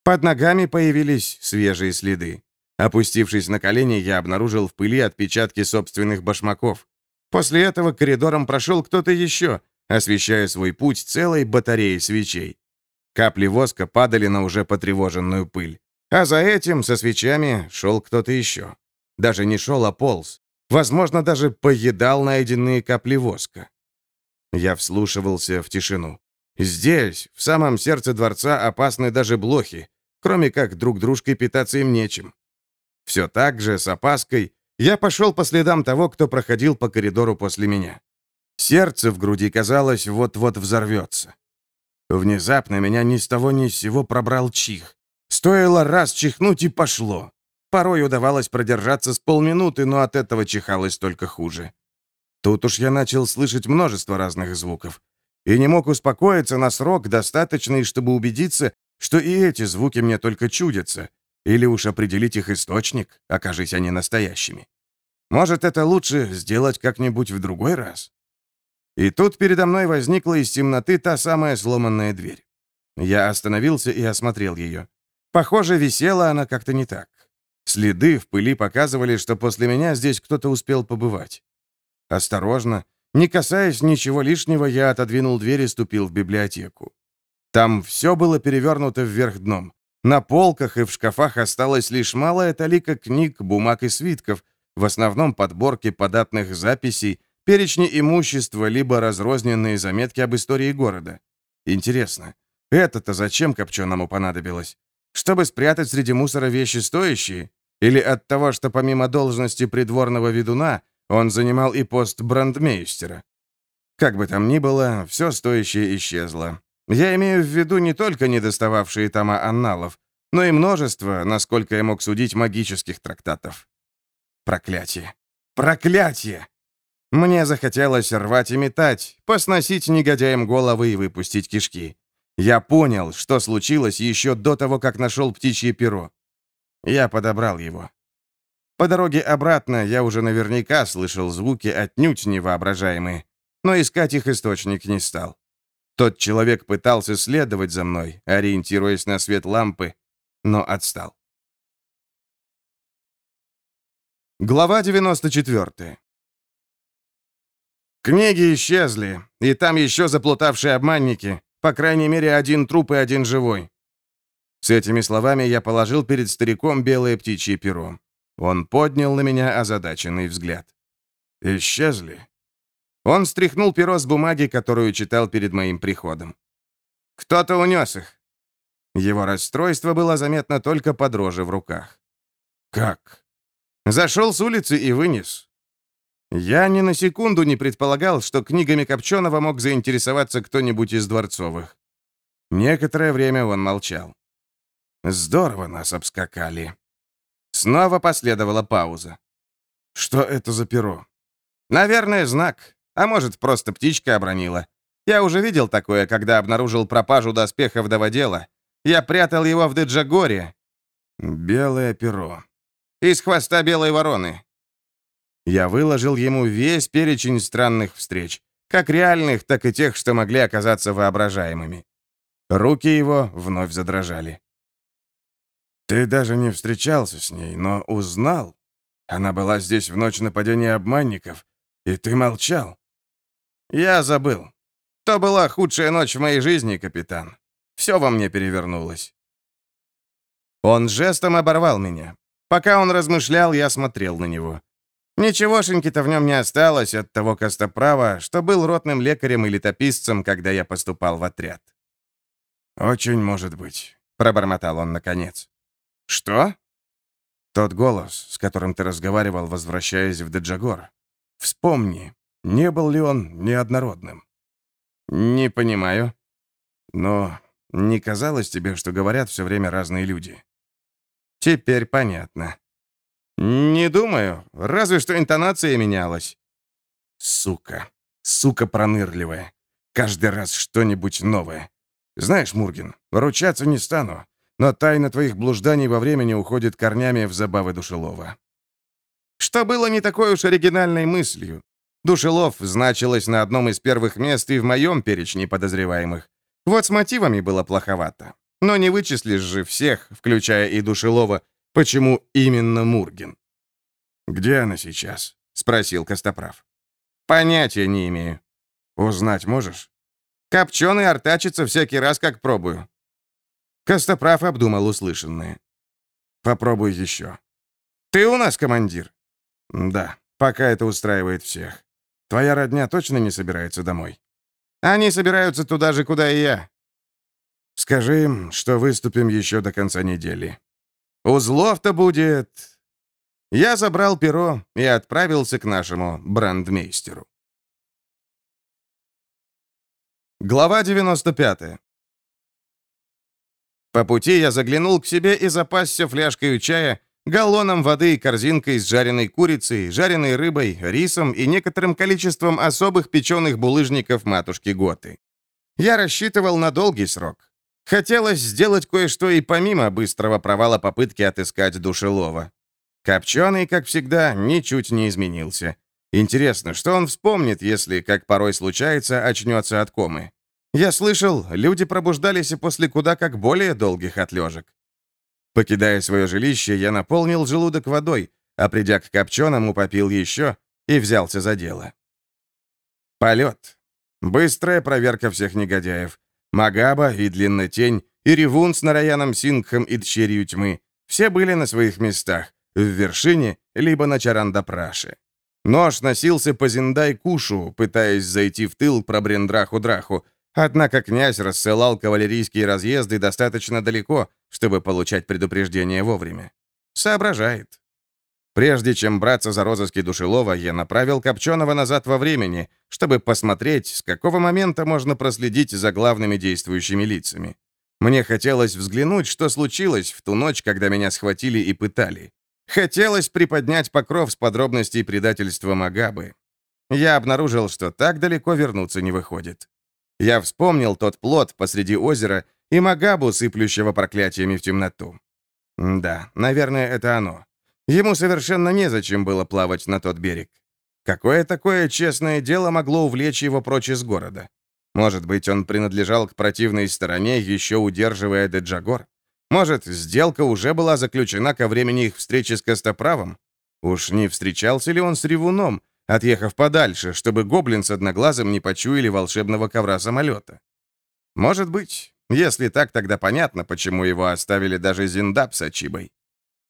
Под ногами появились свежие следы. Опустившись на колени, я обнаружил в пыли отпечатки собственных башмаков. После этого коридором прошел кто-то еще, освещая свой путь целой батареей свечей. Капли воска падали на уже потревоженную пыль. А за этим, со свечами, шел кто-то еще. Даже не шел, а полз. Возможно, даже поедал найденные капли воска. Я вслушивался в тишину. Здесь, в самом сердце дворца, опасны даже блохи кроме как друг дружкой питаться им нечем. Все так же, с опаской, я пошел по следам того, кто проходил по коридору после меня. Сердце в груди, казалось, вот-вот взорвется. Внезапно меня ни с того ни с сего пробрал чих. Стоило раз чихнуть и пошло. Порой удавалось продержаться с полминуты, но от этого чихалось только хуже. Тут уж я начал слышать множество разных звуков. И не мог успокоиться на срок, достаточный, чтобы убедиться, что и эти звуки мне только чудятся, или уж определить их источник, окажись они настоящими. Может, это лучше сделать как-нибудь в другой раз? И тут передо мной возникла из темноты та самая сломанная дверь. Я остановился и осмотрел ее. Похоже, висела она как-то не так. Следы в пыли показывали, что после меня здесь кто-то успел побывать. Осторожно, не касаясь ничего лишнего, я отодвинул дверь и ступил в библиотеку. Там все было перевернуто вверх дном. На полках и в шкафах осталась лишь малая талика книг, бумаг и свитков, В основном подборки податных записей, перечни имущества, либо разрозненные заметки об истории города. Интересно, это-то зачем Копченому понадобилось? Чтобы спрятать среди мусора вещи стоящие? Или от того, что помимо должности придворного ведуна, он занимал и пост брандмейстера? Как бы там ни было, все стоящее исчезло. Я имею в виду не только недостававшие тома анналов, но и множество, насколько я мог судить, магических трактатов. Проклятие. Проклятие! Мне захотелось рвать и метать, посносить негодяям головы и выпустить кишки. Я понял, что случилось еще до того, как нашел птичье перо. Я подобрал его. По дороге обратно я уже наверняка слышал звуки отнюдь невоображаемые, но искать их источник не стал. Тот человек пытался следовать за мной, ориентируясь на свет лампы, но отстал. Глава 94. Книги исчезли, и там еще заплутавшие обманники, по крайней мере, один труп и один живой. С этими словами я положил перед стариком белое птичье перо. Он поднял на меня озадаченный взгляд. «Исчезли?» Он стряхнул перо с бумаги, которую читал перед моим приходом. «Кто-то унес их». Его расстройство было заметно только по дрожи в руках. «Как?» «Зашел с улицы и вынес». Я ни на секунду не предполагал, что книгами Копченого мог заинтересоваться кто-нибудь из Дворцовых. Некоторое время он молчал. «Здорово нас обскакали». Снова последовала пауза. «Что это за перо?» «Наверное, знак. А может, просто птичка обронила. Я уже видел такое, когда обнаружил пропажу доспехов доводела. Я прятал его в Деджагоре. Белое перо. Из хвоста белой вороны. Я выложил ему весь перечень странных встреч. Как реальных, так и тех, что могли оказаться воображаемыми. Руки его вновь задрожали. «Ты даже не встречался с ней, но узнал. Она была здесь в ночь нападения обманников, и ты молчал. «Я забыл. То была худшая ночь в моей жизни, капитан. Все во мне перевернулось». Он жестом оборвал меня. Пока он размышлял, я смотрел на него. Ничегошеньки-то в нем не осталось от того костоправа, что был ротным лекарем и летописцем, когда я поступал в отряд. «Очень может быть», — пробормотал он наконец. «Что?» «Тот голос, с которым ты разговаривал, возвращаясь в Деджагор. Вспомни, не был ли он неоднородным? Не понимаю. Но не казалось тебе, что говорят все время разные люди? Теперь понятно. Не думаю, разве что интонация менялась. Сука, сука пронырливая. Каждый раз что-нибудь новое. Знаешь, Мургин, ручаться не стану, но тайна твоих блужданий во времени уходит корнями в забавы душелова. Что было не такой уж оригинальной мыслью. Душелов значилось на одном из первых мест и в моем перечне подозреваемых. Вот с мотивами было плоховато. Но не вычислишь же всех, включая и Душелова, почему именно Мургин. «Где она сейчас?» — спросил Костоправ. «Понятия не имею». «Узнать можешь?» «Копченый артачится всякий раз, как пробую». Костоправ обдумал услышанное. «Попробуй еще». «Ты у нас командир?» «Да, пока это устраивает всех. Твоя родня точно не собирается домой? Они собираются туда же, куда и я. Скажи им, что выступим еще до конца недели. Узлов-то будет... Я забрал перо и отправился к нашему брандмейстеру. Глава 95 По пути я заглянул к себе и запасся фляжкой чая, галлоном воды и корзинкой с жареной курицей, жареной рыбой, рисом и некоторым количеством особых печеных булыжников матушки Готы. Я рассчитывал на долгий срок. Хотелось сделать кое-что и помимо быстрого провала попытки отыскать душелова. Копченый, как всегда, ничуть не изменился. Интересно, что он вспомнит, если, как порой случается, очнется от комы? Я слышал, люди пробуждались и после куда как более долгих отлежек. Покидая свое жилище, я наполнил желудок водой, а придя к копченому, попил еще и взялся за дело. Полет. Быстрая проверка всех негодяев. Магаба и Длиннотень, и Ревун с Нараяном Сингхом и Дщерью Тьмы. Все были на своих местах, в вершине, либо на Чарандапраше. Нож носился по Зиндай-Кушу, пытаясь зайти в тыл про Брендраху-Драху, однако князь рассылал кавалерийские разъезды достаточно далеко, чтобы получать предупреждение вовремя. Соображает. Прежде чем браться за розыски Душелова, я направил Копченого назад во времени, чтобы посмотреть, с какого момента можно проследить за главными действующими лицами. Мне хотелось взглянуть, что случилось в ту ночь, когда меня схватили и пытали. Хотелось приподнять покров с подробностей предательства Магабы. Я обнаружил, что так далеко вернуться не выходит. Я вспомнил тот плод посреди озера и Магабу, сыплющего проклятиями в темноту. Да, наверное, это оно. Ему совершенно незачем было плавать на тот берег. Какое такое честное дело могло увлечь его прочь из города? Может быть, он принадлежал к противной стороне, еще удерживая Деджагор? Может, сделка уже была заключена ко времени их встречи с Костоправом? Уж не встречался ли он с Ревуном, отъехав подальше, чтобы гоблин с одноглазым не почуяли волшебного ковра самолета? Может быть. Если так, тогда понятно, почему его оставили даже Зиндап с Ачибой.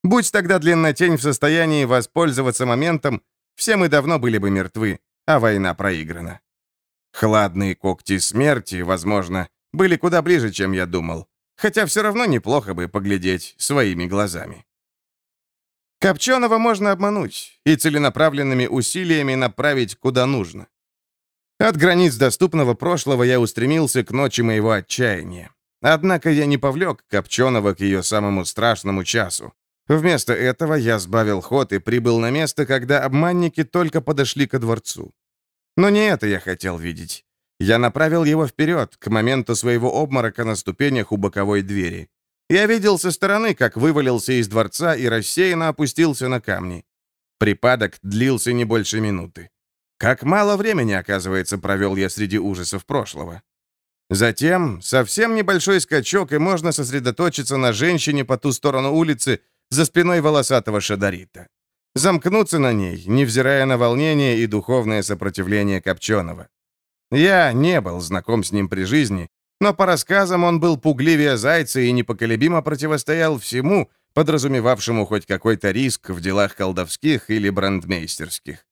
Будь тогда длиннотень в состоянии воспользоваться моментом, все мы давно были бы мертвы, а война проиграна. Хладные когти смерти, возможно, были куда ближе, чем я думал. Хотя все равно неплохо бы поглядеть своими глазами. Копченого можно обмануть и целенаправленными усилиями направить куда нужно. От границ доступного прошлого я устремился к ночи моего отчаяния. Однако я не повлек Копченого к ее самому страшному часу. Вместо этого я сбавил ход и прибыл на место, когда обманники только подошли ко дворцу. Но не это я хотел видеть. Я направил его вперед, к моменту своего обморока на ступенях у боковой двери. Я видел со стороны, как вывалился из дворца и рассеянно опустился на камни. Припадок длился не больше минуты. Как мало времени, оказывается, провел я среди ужасов прошлого. Затем совсем небольшой скачок, и можно сосредоточиться на женщине по ту сторону улицы за спиной волосатого шадарита. Замкнуться на ней, невзирая на волнение и духовное сопротивление Копченого. Я не был знаком с ним при жизни, но по рассказам он был пугливее зайца и непоколебимо противостоял всему, подразумевавшему хоть какой-то риск в делах колдовских или брандмейстерских.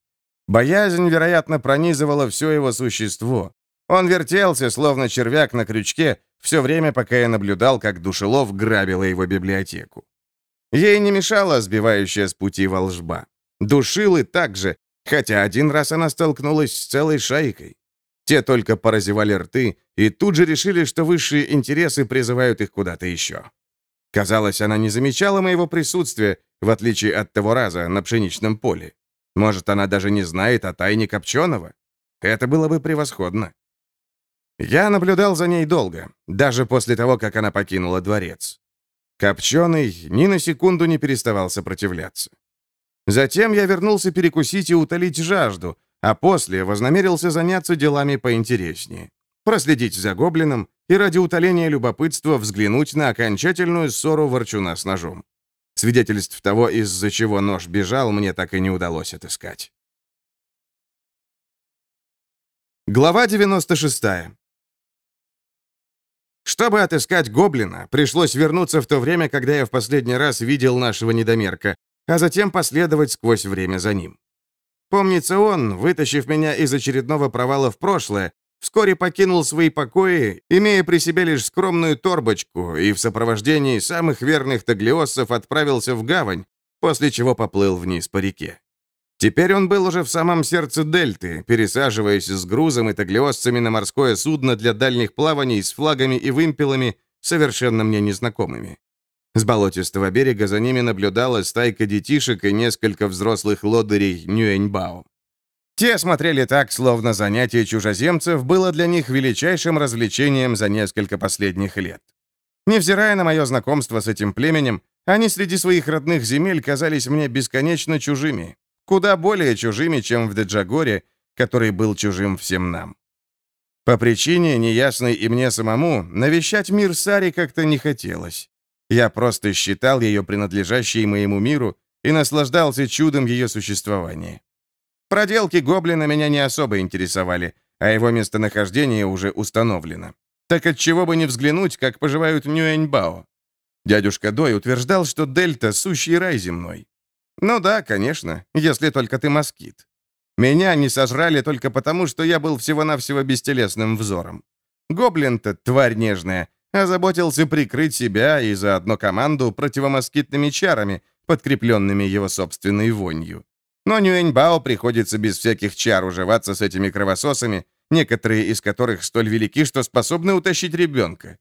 Боязнь, вероятно, пронизывала все его существо. Он вертелся, словно червяк на крючке, все время, пока я наблюдал, как Душелов грабила его библиотеку. Ей не мешала сбивающая с пути волжба. Душилы также, хотя один раз она столкнулась с целой шайкой. Те только поразевали рты и тут же решили, что высшие интересы призывают их куда-то еще. Казалось, она не замечала моего присутствия, в отличие от того раза на пшеничном поле. Может, она даже не знает о тайне Копченого? Это было бы превосходно. Я наблюдал за ней долго, даже после того, как она покинула дворец. Копченый ни на секунду не переставал сопротивляться. Затем я вернулся перекусить и утолить жажду, а после вознамерился заняться делами поинтереснее. Проследить за гоблином и ради утоления любопытства взглянуть на окончательную ссору ворчуна с ножом. Свидетельств того, из-за чего нож бежал, мне так и не удалось отыскать. Глава 96. Чтобы отыскать гоблина, пришлось вернуться в то время, когда я в последний раз видел нашего недомерка, а затем последовать сквозь время за ним. Помнится он, вытащив меня из очередного провала в прошлое, вскоре покинул свои покои, имея при себе лишь скромную торбочку, и в сопровождении самых верных таглиоссов отправился в гавань, после чего поплыл вниз по реке. Теперь он был уже в самом сердце дельты, пересаживаясь с грузом и таглиоссами на морское судно для дальних плаваний с флагами и вымпелами, совершенно мне незнакомыми. С болотистого берега за ними наблюдала стайка детишек и несколько взрослых лодырей Нюэньбао. Те смотрели так, словно занятие чужеземцев было для них величайшим развлечением за несколько последних лет. Невзирая на мое знакомство с этим племенем, они среди своих родных земель казались мне бесконечно чужими, куда более чужими, чем в Деджагоре, который был чужим всем нам. По причине, неясной и мне самому, навещать мир Сари как-то не хотелось. Я просто считал ее принадлежащей моему миру и наслаждался чудом ее существования. Проделки гоблина меня не особо интересовали, а его местонахождение уже установлено. Так от чего бы не взглянуть, как поживают Нюэньбао. Дядюшка Дой утверждал, что Дельта — сущий рай земной. Ну да, конечно, если только ты москит. Меня не сожрали только потому, что я был всего-навсего бестелесным взором. Гоблин-то, тварь нежная, озаботился прикрыть себя и заодно команду противомоскитными чарами, подкрепленными его собственной вонью. Но Нюэньбао приходится без всяких чар уживаться с этими кровососами, некоторые из которых столь велики, что способны утащить ребенка.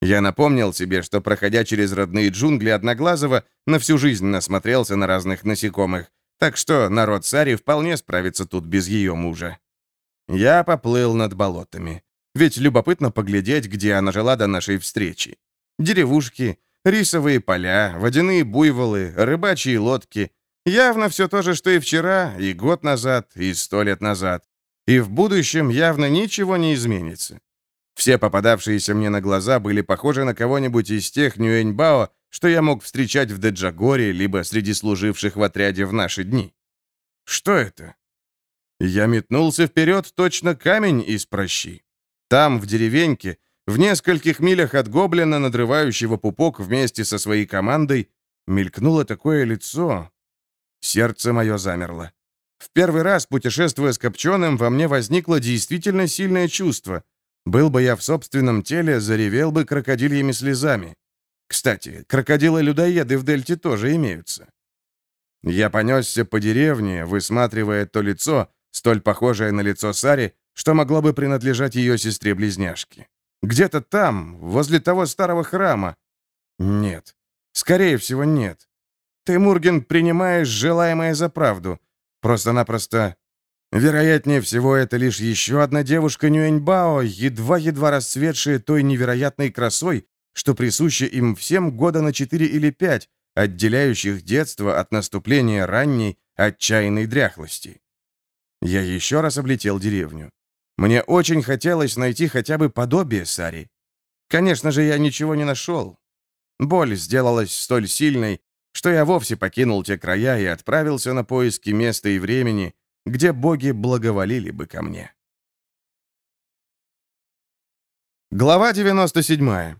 Я напомнил себе, что, проходя через родные джунгли Одноглазого, на всю жизнь насмотрелся на разных насекомых, так что народ Сари вполне справится тут без ее мужа. Я поплыл над болотами. Ведь любопытно поглядеть, где она жила до нашей встречи. Деревушки, рисовые поля, водяные буйволы, рыбачьи лодки. Явно все то же, что и вчера, и год назад, и сто лет назад. И в будущем явно ничего не изменится. Все попадавшиеся мне на глаза были похожи на кого-нибудь из тех Нюэньбао, что я мог встречать в Деджагоре, либо среди служивших в отряде в наши дни. Что это? Я метнулся вперед, точно камень из прощи. Там, в деревеньке, в нескольких милях от гоблина, надрывающего пупок вместе со своей командой, мелькнуло такое лицо. Сердце мое замерло. В первый раз, путешествуя с Копченым, во мне возникло действительно сильное чувство. Был бы я в собственном теле, заревел бы крокодильями слезами. Кстати, крокодилы-людоеды в Дельте тоже имеются. Я понесся по деревне, высматривая то лицо, столь похожее на лицо Сари, что могло бы принадлежать ее сестре-близняшке. Где-то там, возле того старого храма. Нет. Скорее всего, нет. Ты, Мурген, принимаешь желаемое за правду. Просто-напросто... Вероятнее всего, это лишь еще одна девушка Нюэньбао, едва-едва расцветшая той невероятной красой, что присуща им всем года на четыре или пять, отделяющих детство от наступления ранней, отчаянной дряхлости. Я еще раз облетел деревню. Мне очень хотелось найти хотя бы подобие Сари. Конечно же, я ничего не нашел. Боль сделалась столь сильной, что я вовсе покинул те края и отправился на поиски места и времени, где боги благоволили бы ко мне. Глава 97.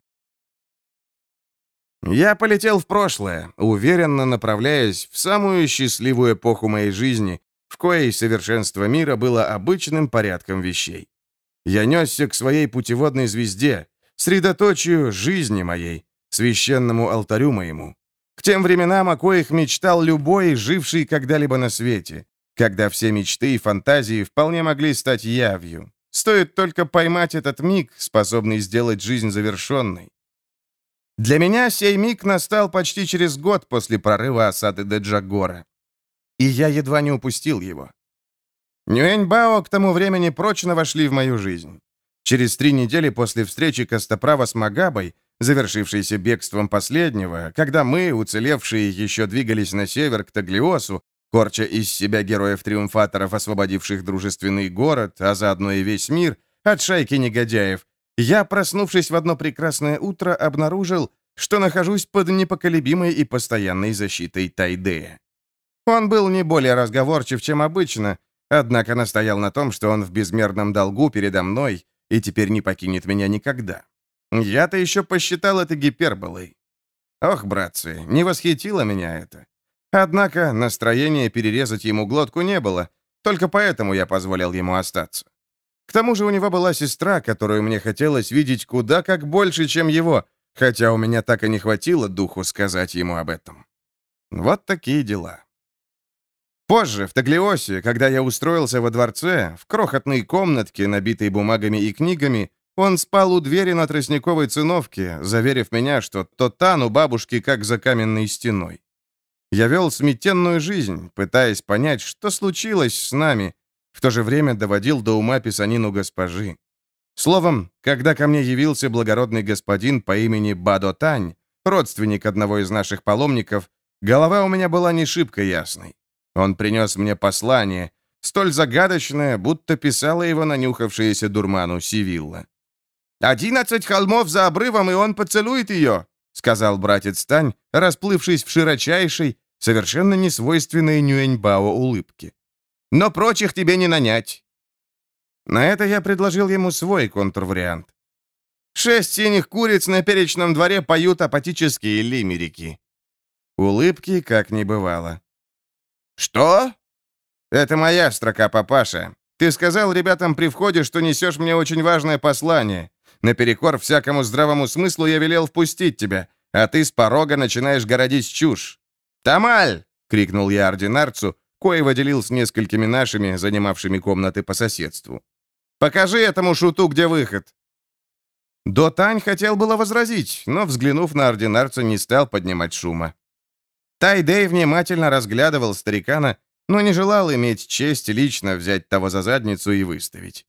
Я полетел в прошлое, уверенно направляясь в самую счастливую эпоху моей жизни, в коей совершенство мира было обычным порядком вещей. Я несся к своей путеводной звезде, средоточию жизни моей, священному алтарю моему, тем временам, о коих мечтал любой, живший когда-либо на свете, когда все мечты и фантазии вполне могли стать явью. Стоит только поймать этот миг, способный сделать жизнь завершенной. Для меня сей миг настал почти через год после прорыва осады Деджагора и я едва не упустил его. Нюэньбао к тому времени прочно вошли в мою жизнь. Через три недели после встречи Костоправа с Магабой, завершившейся бегством последнего, когда мы, уцелевшие, еще двигались на север к Таглиосу, корча из себя героев-триумфаторов, освободивших дружественный город, а заодно и весь мир, от шайки негодяев, я, проснувшись в одно прекрасное утро, обнаружил, что нахожусь под непоколебимой и постоянной защитой Тайдея. Он был не более разговорчив, чем обычно, однако настоял на том, что он в безмерном долгу передо мной и теперь не покинет меня никогда. Я-то еще посчитал это гиперболой. Ох, братцы, не восхитило меня это. Однако настроения перерезать ему глотку не было, только поэтому я позволил ему остаться. К тому же у него была сестра, которую мне хотелось видеть куда как больше, чем его, хотя у меня так и не хватило духу сказать ему об этом. Вот такие дела. Позже, в Таглиосе, когда я устроился во дворце, в крохотной комнатке, набитой бумагами и книгами, он спал у двери на тростниковой циновке, заверив меня, что Тотан у бабушки как за каменной стеной. Я вел сметенную жизнь, пытаясь понять, что случилось с нами, в то же время доводил до ума писанину госпожи. Словом, когда ко мне явился благородный господин по имени Бадо Тань, родственник одного из наших паломников, голова у меня была не шибко ясной. Он принес мне послание, столь загадочное, будто писала его нанюхавшаяся дурману Сивилла. «Одиннадцать холмов за обрывом, и он поцелует ее», — сказал братец Тань, расплывшись в широчайшей, совершенно несвойственной Нюэньбао улыбке. «Но прочих тебе не нанять». На это я предложил ему свой контрвариант. «Шесть синих куриц на перечном дворе поют апатические лимерики». Улыбки как не бывало. «Что?» «Это моя строка, папаша. Ты сказал ребятам при входе, что несешь мне очень важное послание. Наперекор всякому здравому смыслу я велел впустить тебя, а ты с порога начинаешь городить чушь. «Тамаль!» — крикнул я ординарцу, кое выделил с несколькими нашими, занимавшими комнаты по соседству. «Покажи этому шуту, где выход!» Дотань хотел было возразить, но, взглянув на ординарца, не стал поднимать шума. Тайдей внимательно разглядывал старикана, но не желал иметь честь лично взять того за задницу и выставить.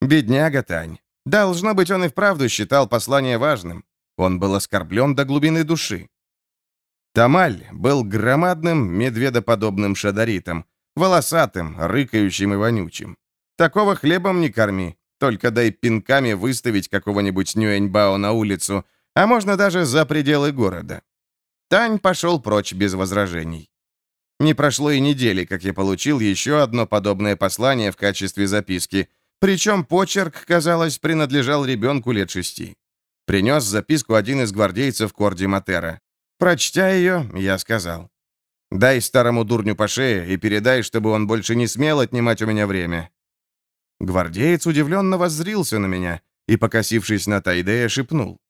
Бедняга Тань. Должно быть, он и вправду считал послание важным. Он был оскорблен до глубины души. Тамаль был громадным медведоподобным шадаритом, волосатым, рыкающим и вонючим. Такого хлебом не корми, только дай пинками выставить какого-нибудь Нюэньбао на улицу, а можно даже за пределы города. Тань пошел прочь без возражений. Не прошло и недели, как я получил еще одно подобное послание в качестве записки, причем почерк, казалось, принадлежал ребенку лет шести. Принес записку один из гвардейцев Корди Матера. Прочтя ее, я сказал. «Дай старому дурню по шее и передай, чтобы он больше не смел отнимать у меня время». Гвардеец удивленно воззрился на меня и, покосившись на Тайдея, шепнул.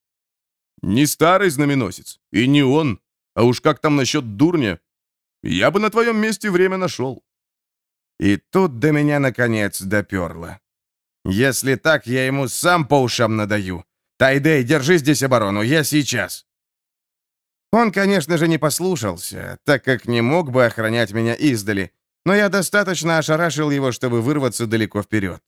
«Не старый знаменосец, и не он. А уж как там насчет дурня? Я бы на твоем месте время нашел». И тут до меня, наконец, доперло. Если так, я ему сам по ушам надаю. Тайдей, держи здесь оборону, я сейчас. Он, конечно же, не послушался, так как не мог бы охранять меня издали, но я достаточно ошарашил его, чтобы вырваться далеко вперед.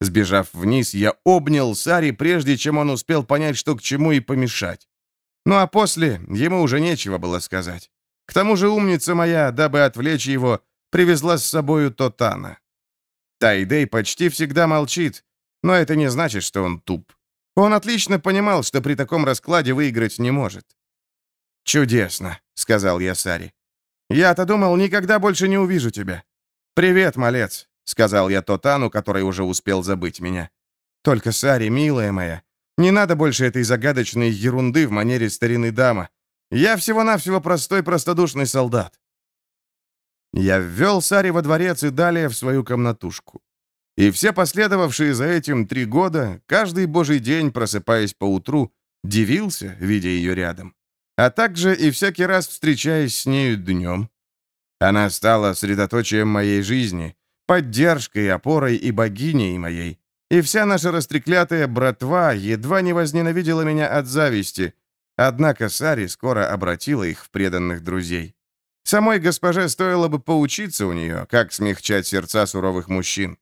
Сбежав вниз, я обнял Сари, прежде чем он успел понять, что к чему и помешать. Ну а после ему уже нечего было сказать. К тому же умница моя, дабы отвлечь его, привезла с собою Тотана. Тайдей почти всегда молчит, но это не значит, что он туп. Он отлично понимал, что при таком раскладе выиграть не может. «Чудесно», — сказал я Саре. «Я-то думал, никогда больше не увижу тебя. Привет, малец», — сказал я Тотану, который уже успел забыть меня. «Только, Сари, милая моя, не надо больше этой загадочной ерунды в манере старины дама. Я всего-навсего простой простодушный солдат. Я ввел Сари во дворец и далее в свою комнатушку. И все последовавшие за этим три года, каждый божий день, просыпаясь поутру, дивился, видя ее рядом. А также и всякий раз встречаясь с нею днем. Она стала средоточием моей жизни, поддержкой, опорой и богиней моей. И вся наша растреклятая братва едва не возненавидела меня от зависти, однако Сари скоро обратила их в преданных друзей. Самой госпоже стоило бы поучиться у нее, как смягчать сердца суровых мужчин.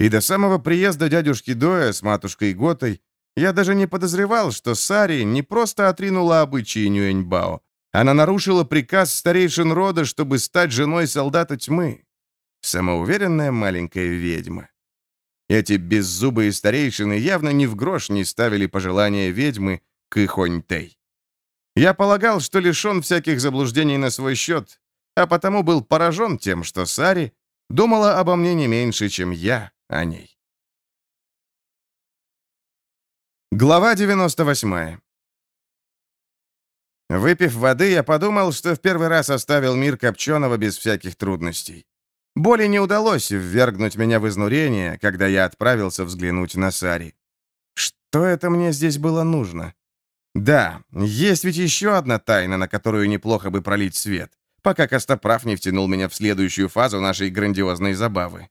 И до самого приезда дядюшки Доя с матушкой Готой я даже не подозревал, что Сари не просто отринула обычаи Нюэньбао. Она нарушила приказ старейшин рода, чтобы стать женой солдата тьмы. Самоуверенная маленькая ведьма. Эти беззубые старейшины явно ни в грош не ставили пожелания ведьмы Кыхонь-Тэй. Я полагал, что лишен всяких заблуждений на свой счет, а потому был поражен тем, что Сари думала обо мне не меньше, чем я о ней. Глава 98 Выпив воды, я подумал, что в первый раз оставил мир Копченого без всяких трудностей. Боли не удалось ввергнуть меня в изнурение, когда я отправился взглянуть на Сари. Что это мне здесь было нужно? Да, есть ведь еще одна тайна, на которую неплохо бы пролить свет, пока Костоправ не втянул меня в следующую фазу нашей грандиозной забавы.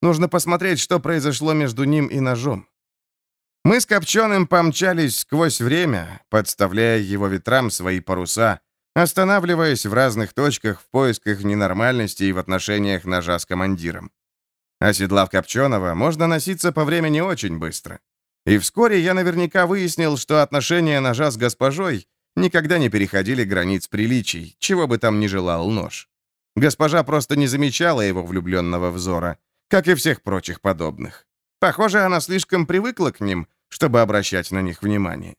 Нужно посмотреть, что произошло между ним и ножом. Мы с Копченым помчались сквозь время, подставляя его ветрам свои паруса, останавливаясь в разных точках в поисках ненормальностей в отношениях ножа с командиром. Оседлав Копченого, можно носиться по времени очень быстро. И вскоре я наверняка выяснил, что отношения ножа с госпожой никогда не переходили границ приличий, чего бы там ни желал нож. Госпожа просто не замечала его влюбленного взора, как и всех прочих подобных. Похоже, она слишком привыкла к ним, чтобы обращать на них внимание.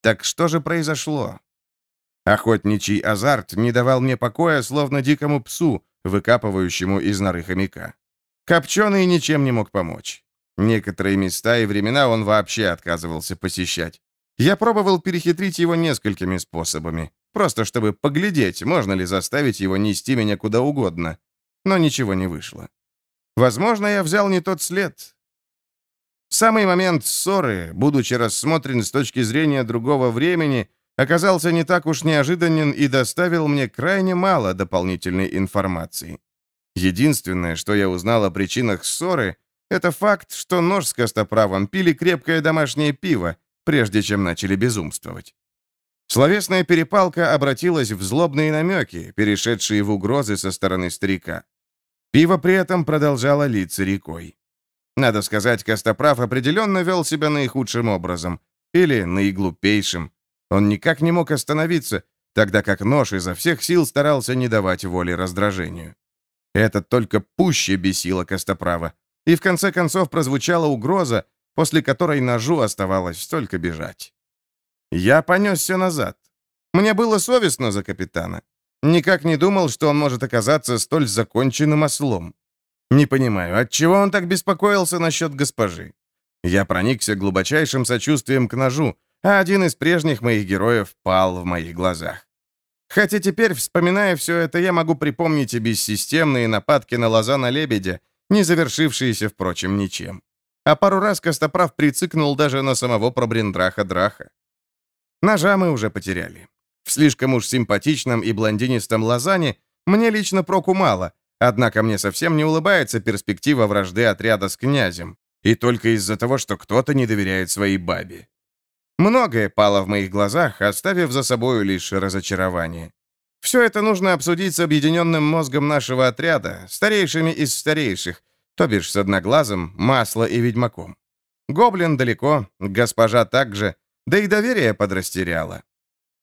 Так что же произошло? Охотничий азарт не давал мне покоя, словно дикому псу, выкапывающему из норы хомяка. Копченый ничем не мог помочь. Некоторые места и времена он вообще отказывался посещать. Я пробовал перехитрить его несколькими способами, просто чтобы поглядеть, можно ли заставить его нести меня куда угодно. но ничего не вышло. Возможно, я взял не тот след. Самый момент ссоры, будучи рассмотрен с точки зрения другого времени, оказался не так уж неожиданен и доставил мне крайне мало дополнительной информации. Единственное, что я узнал о причинах ссоры, это факт, что нож с костоправом пили крепкое домашнее пиво, прежде чем начали безумствовать. Словесная перепалка обратилась в злобные намеки, перешедшие в угрозы со стороны старика. Пиво при этом продолжало литься рекой. Надо сказать, Костоправ определенно вел себя наихудшим образом. Или наиглупейшим. Он никак не мог остановиться, тогда как нож изо всех сил старался не давать воли раздражению. Это только пуще бесило Костоправа. И в конце концов прозвучала угроза, после которой ножу оставалось только бежать. Я понесся назад. Мне было совестно за капитана. Никак не думал, что он может оказаться столь законченным ослом. Не понимаю, отчего он так беспокоился насчет госпожи. Я проникся глубочайшим сочувствием к ножу, а один из прежних моих героев пал в моих глазах. Хотя теперь, вспоминая все это, я могу припомнить и бессистемные нападки на Лозана-Лебедя, не завершившиеся, впрочем, ничем. А пару раз Костоправ прицикнул даже на самого Пробриндраха-Драха. Ножа мы уже потеряли. В слишком уж симпатичном и блондинистом Лозане мне лично проку мало, однако мне совсем не улыбается перспектива вражды отряда с князем, и только из-за того, что кто-то не доверяет своей бабе. Многое пало в моих глазах, оставив за собою лишь разочарование. Все это нужно обсудить с объединенным мозгом нашего отряда, старейшими из старейших, то бишь с Одноглазым, Масло и Ведьмаком. Гоблин далеко, госпожа также, да и доверие подрастеряло.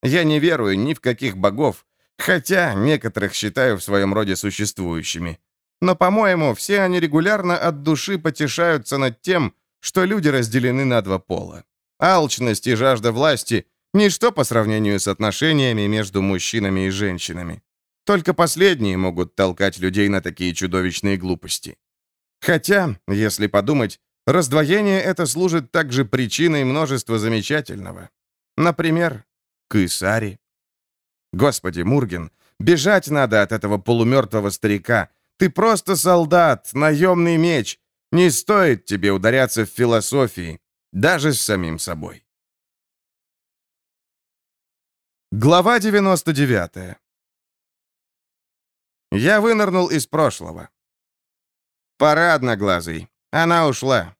Я не верую ни в каких богов, хотя некоторых считаю в своем роде существующими. Но, по-моему, все они регулярно от души потешаются над тем, что люди разделены на два пола. Алчность и жажда власти – ничто по сравнению с отношениями между мужчинами и женщинами. Только последние могут толкать людей на такие чудовищные глупости. Хотя, если подумать, раздвоение это служит также причиной множества замечательного. Например, Кысари. Господи, Мурген, бежать надо от этого полумертвого старика. Ты просто солдат, наемный меч. Не стоит тебе ударяться в философии, даже с самим собой. Глава 99 Я вынырнул из прошлого. «Пора, одноглазый. Она ушла».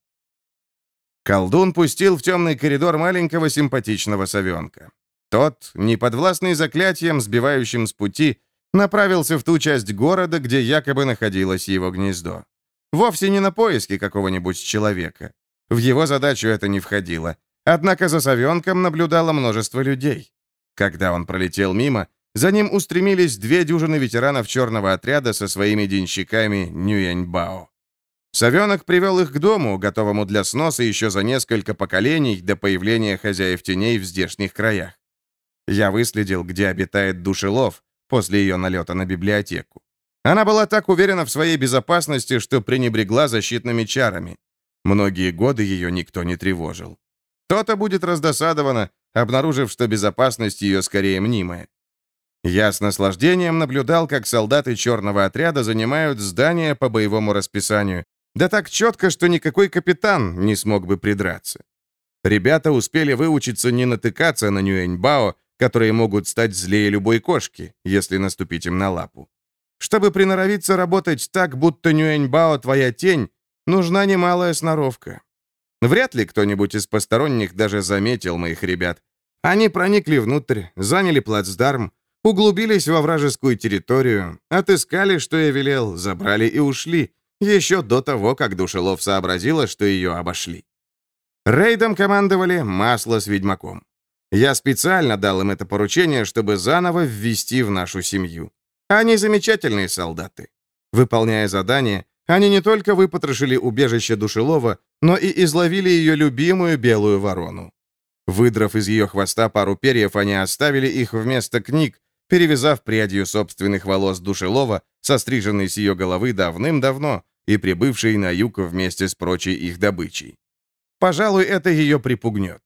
Колдун пустил в темный коридор маленького симпатичного совенка. Тот, неподвластный заклятием, сбивающим с пути, направился в ту часть города, где якобы находилось его гнездо. Вовсе не на поиски какого-нибудь человека. В его задачу это не входило. Однако за совенком наблюдало множество людей. Когда он пролетел мимо, за ним устремились две дюжины ветеранов черного отряда со своими денщиками Нюяньбао. Совенок привел их к дому, готовому для сноса еще за несколько поколений до появления хозяев теней в здешних краях. Я выследил, где обитает Душелов после ее налета на библиотеку. Она была так уверена в своей безопасности, что пренебрегла защитными чарами. Многие годы ее никто не тревожил. То-то будет раздосадована, обнаружив, что безопасность ее скорее мнимая. Я с наслаждением наблюдал, как солдаты черного отряда занимают здание по боевому расписанию, да так четко, что никакой капитан не смог бы придраться. Ребята успели выучиться не натыкаться на Нюэньбао, которые могут стать злее любой кошки, если наступить им на лапу. Чтобы приноровиться работать так, будто Нюэньбао твоя тень, нужна немалая сноровка. Вряд ли кто-нибудь из посторонних даже заметил моих ребят. Они проникли внутрь, заняли плацдарм, углубились во вражескую территорию, отыскали, что я велел, забрали и ушли, еще до того, как Душелов сообразила, что ее обошли. Рейдом командовали Масло с Ведьмаком. Я специально дал им это поручение, чтобы заново ввести в нашу семью. Они замечательные солдаты. Выполняя задание, они не только выпотрошили убежище Душелова, но и изловили ее любимую белую ворону. Выдрав из ее хвоста пару перьев, они оставили их вместо книг, перевязав прядью собственных волос Душелова, состриженной с ее головы давным-давно и прибывшей на юг вместе с прочей их добычей. Пожалуй, это ее припугнет.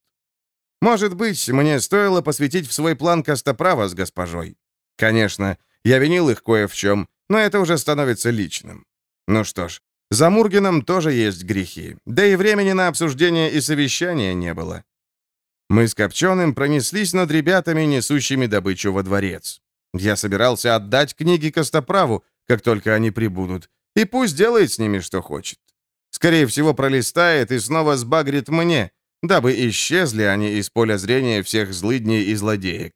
Может быть, мне стоило посвятить в свой план Костоправа с госпожой. Конечно, я винил их кое в чем, но это уже становится личным. Ну что ж, за Мургином тоже есть грехи, да и времени на обсуждение и совещания не было. Мы с Копченым пронеслись над ребятами, несущими добычу во дворец. Я собирался отдать книги Костоправу, как только они прибудут, и пусть делает с ними, что хочет. Скорее всего, пролистает и снова сбагрит мне, дабы исчезли они из поля зрения всех злыдней и злодеек.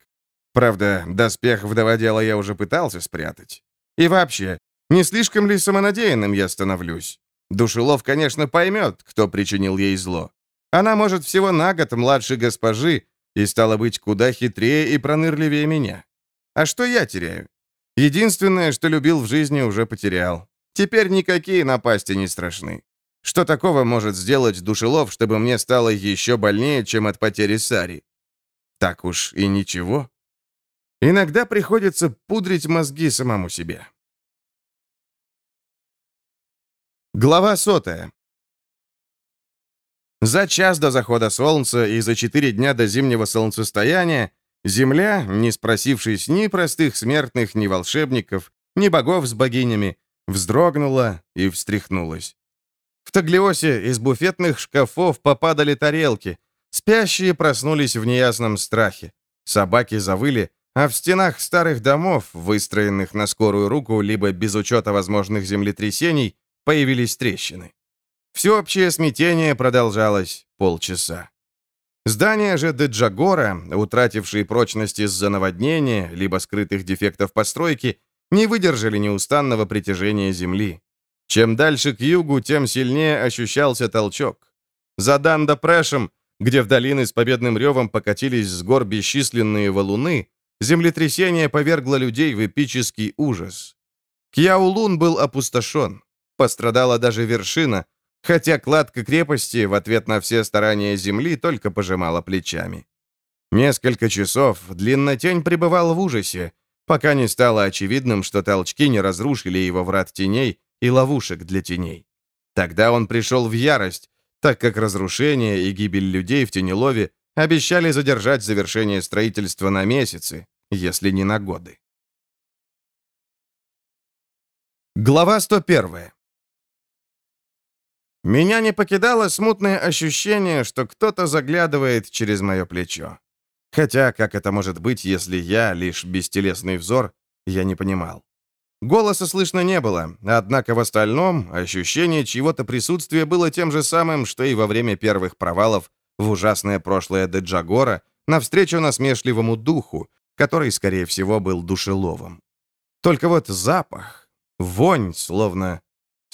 Правда, доспех вдоводела я уже пытался спрятать. И вообще, не слишком ли самонадеянным я становлюсь? Душелов, конечно, поймет, кто причинил ей зло. Она, может, всего на год младше госпожи и стала быть куда хитрее и пронырливее меня. А что я теряю? Единственное, что любил в жизни, уже потерял. Теперь никакие напасти не страшны. Что такого может сделать Душелов, чтобы мне стало еще больнее, чем от потери Сари? Так уж и ничего. Иногда приходится пудрить мозги самому себе. Глава сотая. За час до захода солнца и за четыре дня до зимнего солнцестояния Земля, не спросившись ни простых смертных, ни волшебников, ни богов с богинями, вздрогнула и встряхнулась. В Таглиосе из буфетных шкафов попадали тарелки. Спящие проснулись в неясном страхе. Собаки завыли, а в стенах старых домов, выстроенных на скорую руку, либо без учета возможных землетрясений, появились трещины. Всеобщее смятение продолжалось полчаса. Здания же Деджагора, утратившие прочность из-за наводнения, либо скрытых дефектов постройки, не выдержали неустанного притяжения земли. Чем дальше к югу, тем сильнее ощущался толчок. За Данда-Прэшем, где в долины с победным ревом покатились с гор бесчисленные валуны, землетрясение повергло людей в эпический ужас. Кьяулун был опустошен. Пострадала даже вершина, хотя кладка крепости в ответ на все старания земли только пожимала плечами. Несколько часов длиннотень пребывал в ужасе, пока не стало очевидным, что толчки не разрушили его врат теней и ловушек для теней. Тогда он пришел в ярость, так как разрушение и гибель людей в Тенелове обещали задержать завершение строительства на месяцы, если не на годы. Глава 101. Меня не покидало смутное ощущение, что кто-то заглядывает через мое плечо. Хотя, как это может быть, если я лишь бестелесный взор, я не понимал. Голоса слышно не было, однако в остальном ощущение чьего-то присутствия было тем же самым, что и во время первых провалов в ужасное прошлое Деджагора навстречу насмешливому духу, который, скорее всего, был душеловым. Только вот запах, вонь, словно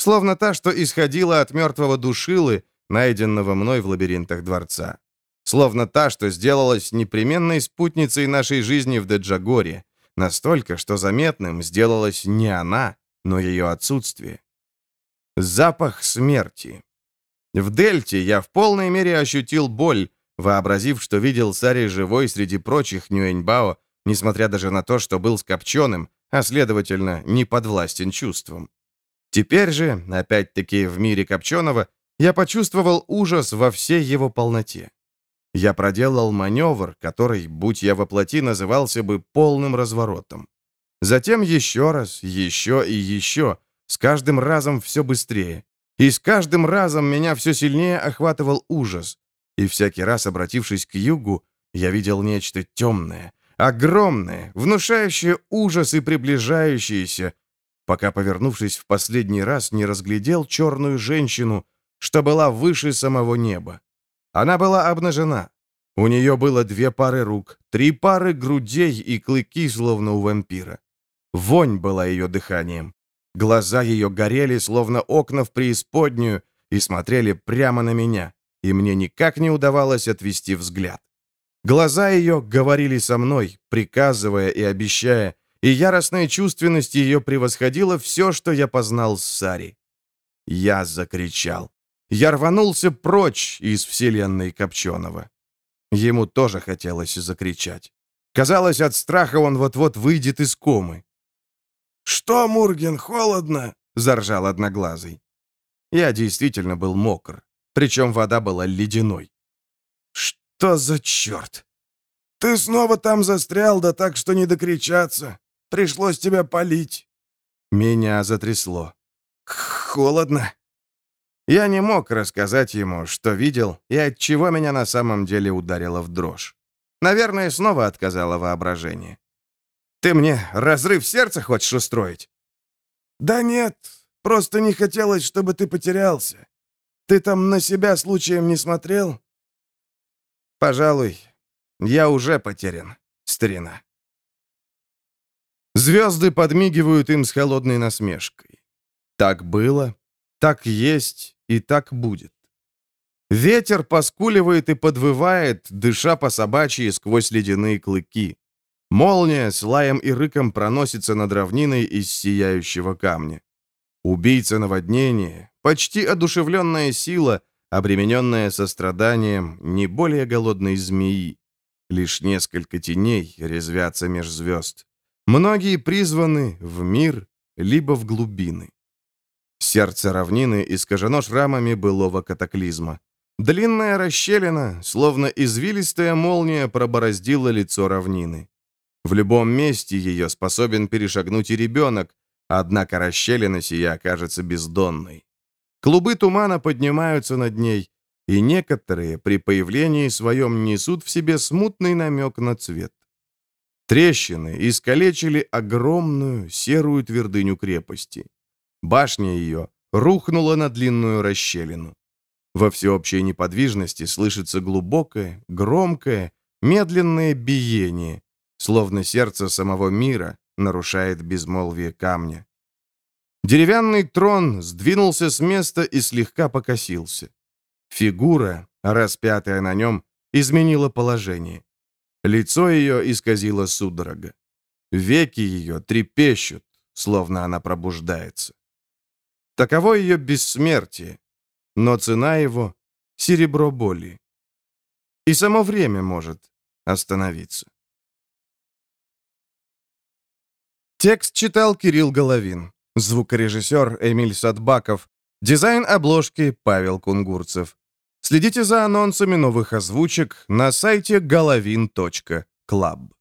Словно та, что исходила от мертвого душилы, найденного мной в лабиринтах дворца. Словно та, что сделалась непременной спутницей нашей жизни в Деджагоре. Настолько, что заметным сделалась не она, но ее отсутствие. Запах смерти. В Дельте я в полной мере ощутил боль, вообразив, что видел Сари живой среди прочих Нюэньбао, несмотря даже на то, что был скопченным, а, следовательно, не подвластен чувствам. Теперь же, опять-таки в мире Копченого, я почувствовал ужас во всей его полноте. Я проделал маневр, который, будь я воплоти, назывался бы полным разворотом. Затем еще раз, еще и еще, с каждым разом все быстрее. И с каждым разом меня все сильнее охватывал ужас. И всякий раз, обратившись к югу, я видел нечто темное, огромное, внушающее ужас и приближающееся, пока, повернувшись в последний раз, не разглядел черную женщину, что была выше самого неба. Она была обнажена. У нее было две пары рук, три пары грудей и клыки, словно у вампира. Вонь была ее дыханием. Глаза ее горели, словно окна в преисподнюю, и смотрели прямо на меня, и мне никак не удавалось отвести взгляд. Глаза ее говорили со мной, приказывая и обещая, и яростная чувственность ее превосходила все, что я познал с Сари. Я закричал. Я рванулся прочь из вселенной Копченого. Ему тоже хотелось закричать. Казалось, от страха он вот-вот выйдет из комы. «Что, Мурген, холодно?» — заржал Одноглазый. Я действительно был мокр, причем вода была ледяной. «Что за черт?» «Ты снова там застрял, да так, что не докричаться. Пришлось тебя полить». Меня затрясло. Холодно. Я не мог рассказать ему, что видел и от чего меня на самом деле ударило в дрожь. Наверное, снова отказало воображение. «Ты мне разрыв сердца хочешь устроить?» «Да нет, просто не хотелось, чтобы ты потерялся. Ты там на себя случаем не смотрел?» «Пожалуй, я уже потерян, старина». Звезды подмигивают им с холодной насмешкой. Так было, так есть и так будет. Ветер поскуливает и подвывает, дыша по собачьи сквозь ледяные клыки. Молния с лаем и рыком проносится над равниной из сияющего камня. Убийца наводнения, почти одушевленная сила, обремененная состраданием, не более голодной змеи. Лишь несколько теней резвятся меж звезд. Многие призваны в мир, либо в глубины. Сердце равнины искажено шрамами былого катаклизма. Длинная расщелина, словно извилистая молния, пробороздила лицо равнины. В любом месте ее способен перешагнуть и ребенок, однако расщелина сия окажется бездонной. Клубы тумана поднимаются над ней, и некоторые при появлении своем несут в себе смутный намек на цвет. Трещины искалечили огромную серую твердыню крепости. Башня ее рухнула на длинную расщелину. Во всеобщей неподвижности слышится глубокое, громкое, медленное биение, словно сердце самого мира нарушает безмолвие камня. Деревянный трон сдвинулся с места и слегка покосился. Фигура, распятая на нем, изменила положение. Лицо ее исказило судорога. Веки ее трепещут, словно она пробуждается. Таково ее бессмертие, но цена его — серебро боли. И само время может остановиться. Текст читал Кирилл Головин. Звукорежиссер Эмиль Садбаков. Дизайн обложки Павел Кунгурцев. Следите за анонсами новых озвучек на сайте головин.клаб.